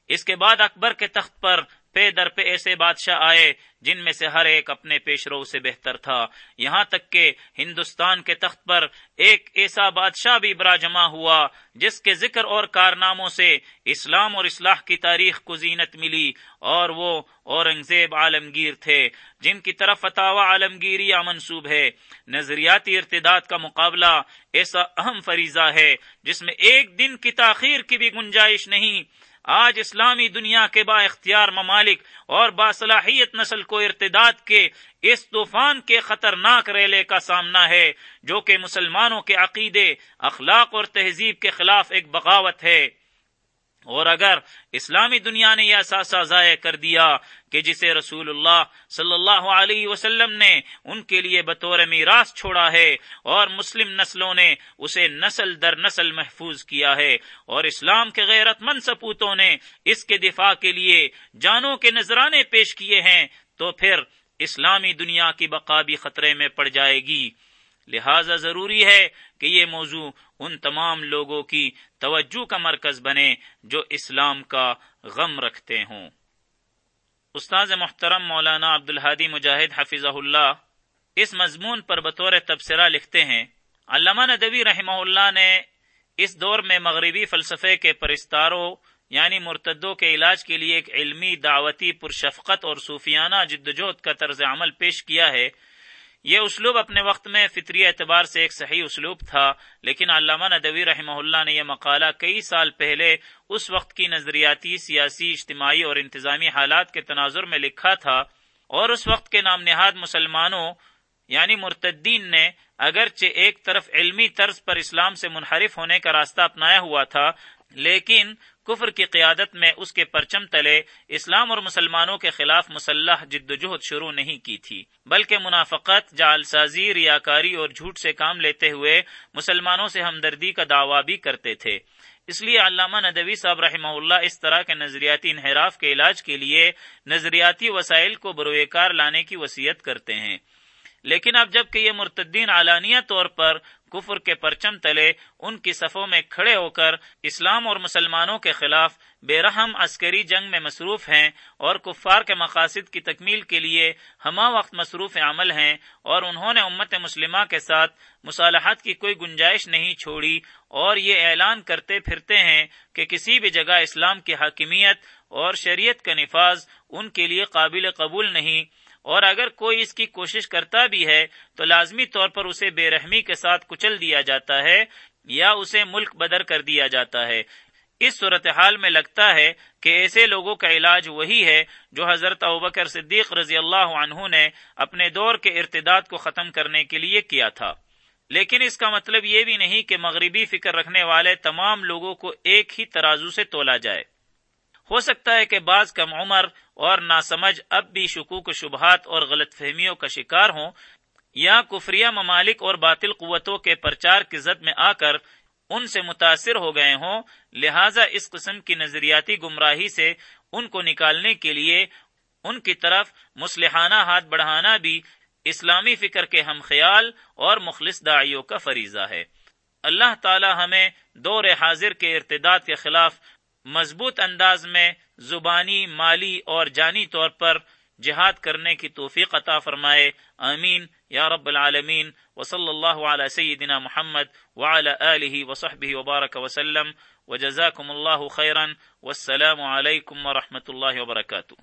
اس کے بعد اکبر کے تخت پر پے در پہ ایسے بادشاہ آئے جن میں سے ہر ایک اپنے پیش رو سے بہتر تھا۔ یہاں تک کہ ہندوستان کے تخت پر ایک ایسا بادشاہ بھی برا جمع ہوا جس کے ذکر اور کارناموں سے اسلام اور اصلاح کی تاریخ کو زینت ملی اور وہ اورنگزیب عالمگیر تھے، جن کی طرف فتح عالمگیری یا منصوب ہے۔ نظریاتی ارتداد کا مقابلہ ایسا اہم فریضہ ہے جس میں ایک دن کی تاخیر کی بھی گنجائش نہیں آج اسلامی دنیا کے با اختیار ممالک اور باصلاحیت نسل کو ارتداد کے اس طوفان کے خطرناک ریلے کا سامنا ہے، جو کہ مسلمانوں کے عقیدے، اخلاق اور تہذیب کے خلاف ایک بغاوت ہے۔ اور اگر اسلامی دنیا نے یہ اثاثہ ضائع کر دیا کہ جسے رسول اللہ صلی اللہ علیہ وسلم نے ان کے لیے بطور میراث چھوڑا ہے اور مسلم نسلوں نے اسے نسل در نسل محفوظ کیا ہے اور اسلام کے غیرت مند سپوتوں نے اس کے دفاع کے لیے جانوں کے نذرانے پیش کیے ہیں، تو پھر اسلامی دنیا کی بقا بھی خطرے میں پڑ جائے گی۔ لہذا ضروری ہے کہ یہ موضوع ان تمام لوگوں کی توجہ کا مرکز بنے جو اسلام کا غم رکھتے ہوں۔ استاذ محترم مولانا عبد الحادی مجاہد حفیظ اللہ اس مضمون پر بطور تبصرہ لکھتے ہیں، علامہ ندوی رحمہ اللہ نے اس دور میں مغربی فلسفے کے پرستاروں یعنی مرتدوں کے علاج کے لیے ایک علمی دعوتی پرشفقت اور صوفیانہ جدوجہد کا طرز عمل پیش کیا ہے۔ یہ اسلوب اپنے وقت میں فطری اعتبار سے ایک صحیح اسلوب تھا، لیکن علامہ ندوی رحمہ اللہ نے یہ مقالہ کئی سال پہلے اس وقت کی نظریاتی، سیاسی، اجتماعی اور انتظامی حالات کے تناظر میں لکھا تھا اور اس وقت کے نام نہاد مسلمانوں یعنی مرتدین نے اگرچہ ایک طرف علمی طرز پر اسلام سے منحرف ہونے کا راستہ اپنایا ہوا تھا، لیکن کفر کی قیادت میں اس کے پرچم تلے اسلام اور مسلمانوں کے خلاف مسلح، جد و جہد شروع نہیں کی تھی۔ بلکہ منافقت، جال سازی، ریاکاری اور جھوٹ سے کام لیتے ہوئے مسلمانوں سے ہمدردی کا دعویٰ بھی کرتے تھے۔ اس لیے علامہ ندوی صاحب رحمہ اللہ اس طرح کے نظریاتی انحراف کے علاج کے لیے نظریاتی وسائل کو بروئے کار لانے کی وصیت کرتے ہیں۔ لیکن اب جبکہ یہ مرتدین علانیہ طور پر کفر کے پرچم تلے ان کی صفوں میں کھڑے ہو کر اسلام اور مسلمانوں کے خلاف بے رحم عسکری جنگ میں مصروف ہیں اور کفار کے مقاصد کی تکمیل کے لیے ہما وقت مصروف عمل ہیں اور انہوں نے امت مسلمہ کے ساتھ مصالحت کی کوئی گنجائش نہیں چھوڑی اور یہ اعلان کرتے پھرتے ہیں کہ کسی بھی جگہ اسلام کی حاکمیت اور شریعت کا نفاذ ان کے لیے قابل قبول نہیں اور اگر کوئی اس کی کوشش کرتا بھی ہے تو لازمی طور پر اسے بے رحمی کے ساتھ کچل دیا جاتا ہے یا اسے ملک بدر کر دیا جاتا ہے۔ اس صورتحال میں لگتا ہے کہ ایسے لوگوں کا علاج وہی ہے جو حضرت ابکر صدیق رضی اللہ عنہ نے اپنے دور کے ارتداد کو ختم کرنے کے لیے کیا تھا۔ لیکن اس کا مطلب یہ بھی نہیں کہ مغربی فکر رکھنے والے تمام لوگوں کو ایک ہی ترازو سے تولا جائے۔ ہو سکتا ہے کہ بعض کم عمر اور ناسمجھ اب بھی شکوک و شبہات اور غلط فہمیوں کا شکار ہوں، یا کفریہ ممالک اور باطل قوتوں کے پرچار کی زد میں آ کر ان سے متاثر ہو گئے ہوں، لہذا اس قسم کی نظریاتی گمراہی سے ان کو نکالنے کے لیے ان کی طرف مسلحانہ ہاتھ بڑھانا بھی اسلامی فکر کے ہم خیال اور مخلص داعیوں کا فریضہ ہے۔ اللہ تعالی ہمیں دور حاضر کے ارتداد کے خلاف مضبوط انداز میں زبانی، مالی اور جانی طور پر جہاد کرنے کی توفیق عطا فرمائے۔ آمین۔ یا رب العالمین۔ وصلی اللہ علیہ سیدنا محمد وعلى آلہ وصحبہ وبارک وسلم۔ وجزاکم اللہ خیرا۔ والسلام علیکم ورحمۃ اللہ وبرکاتہ۔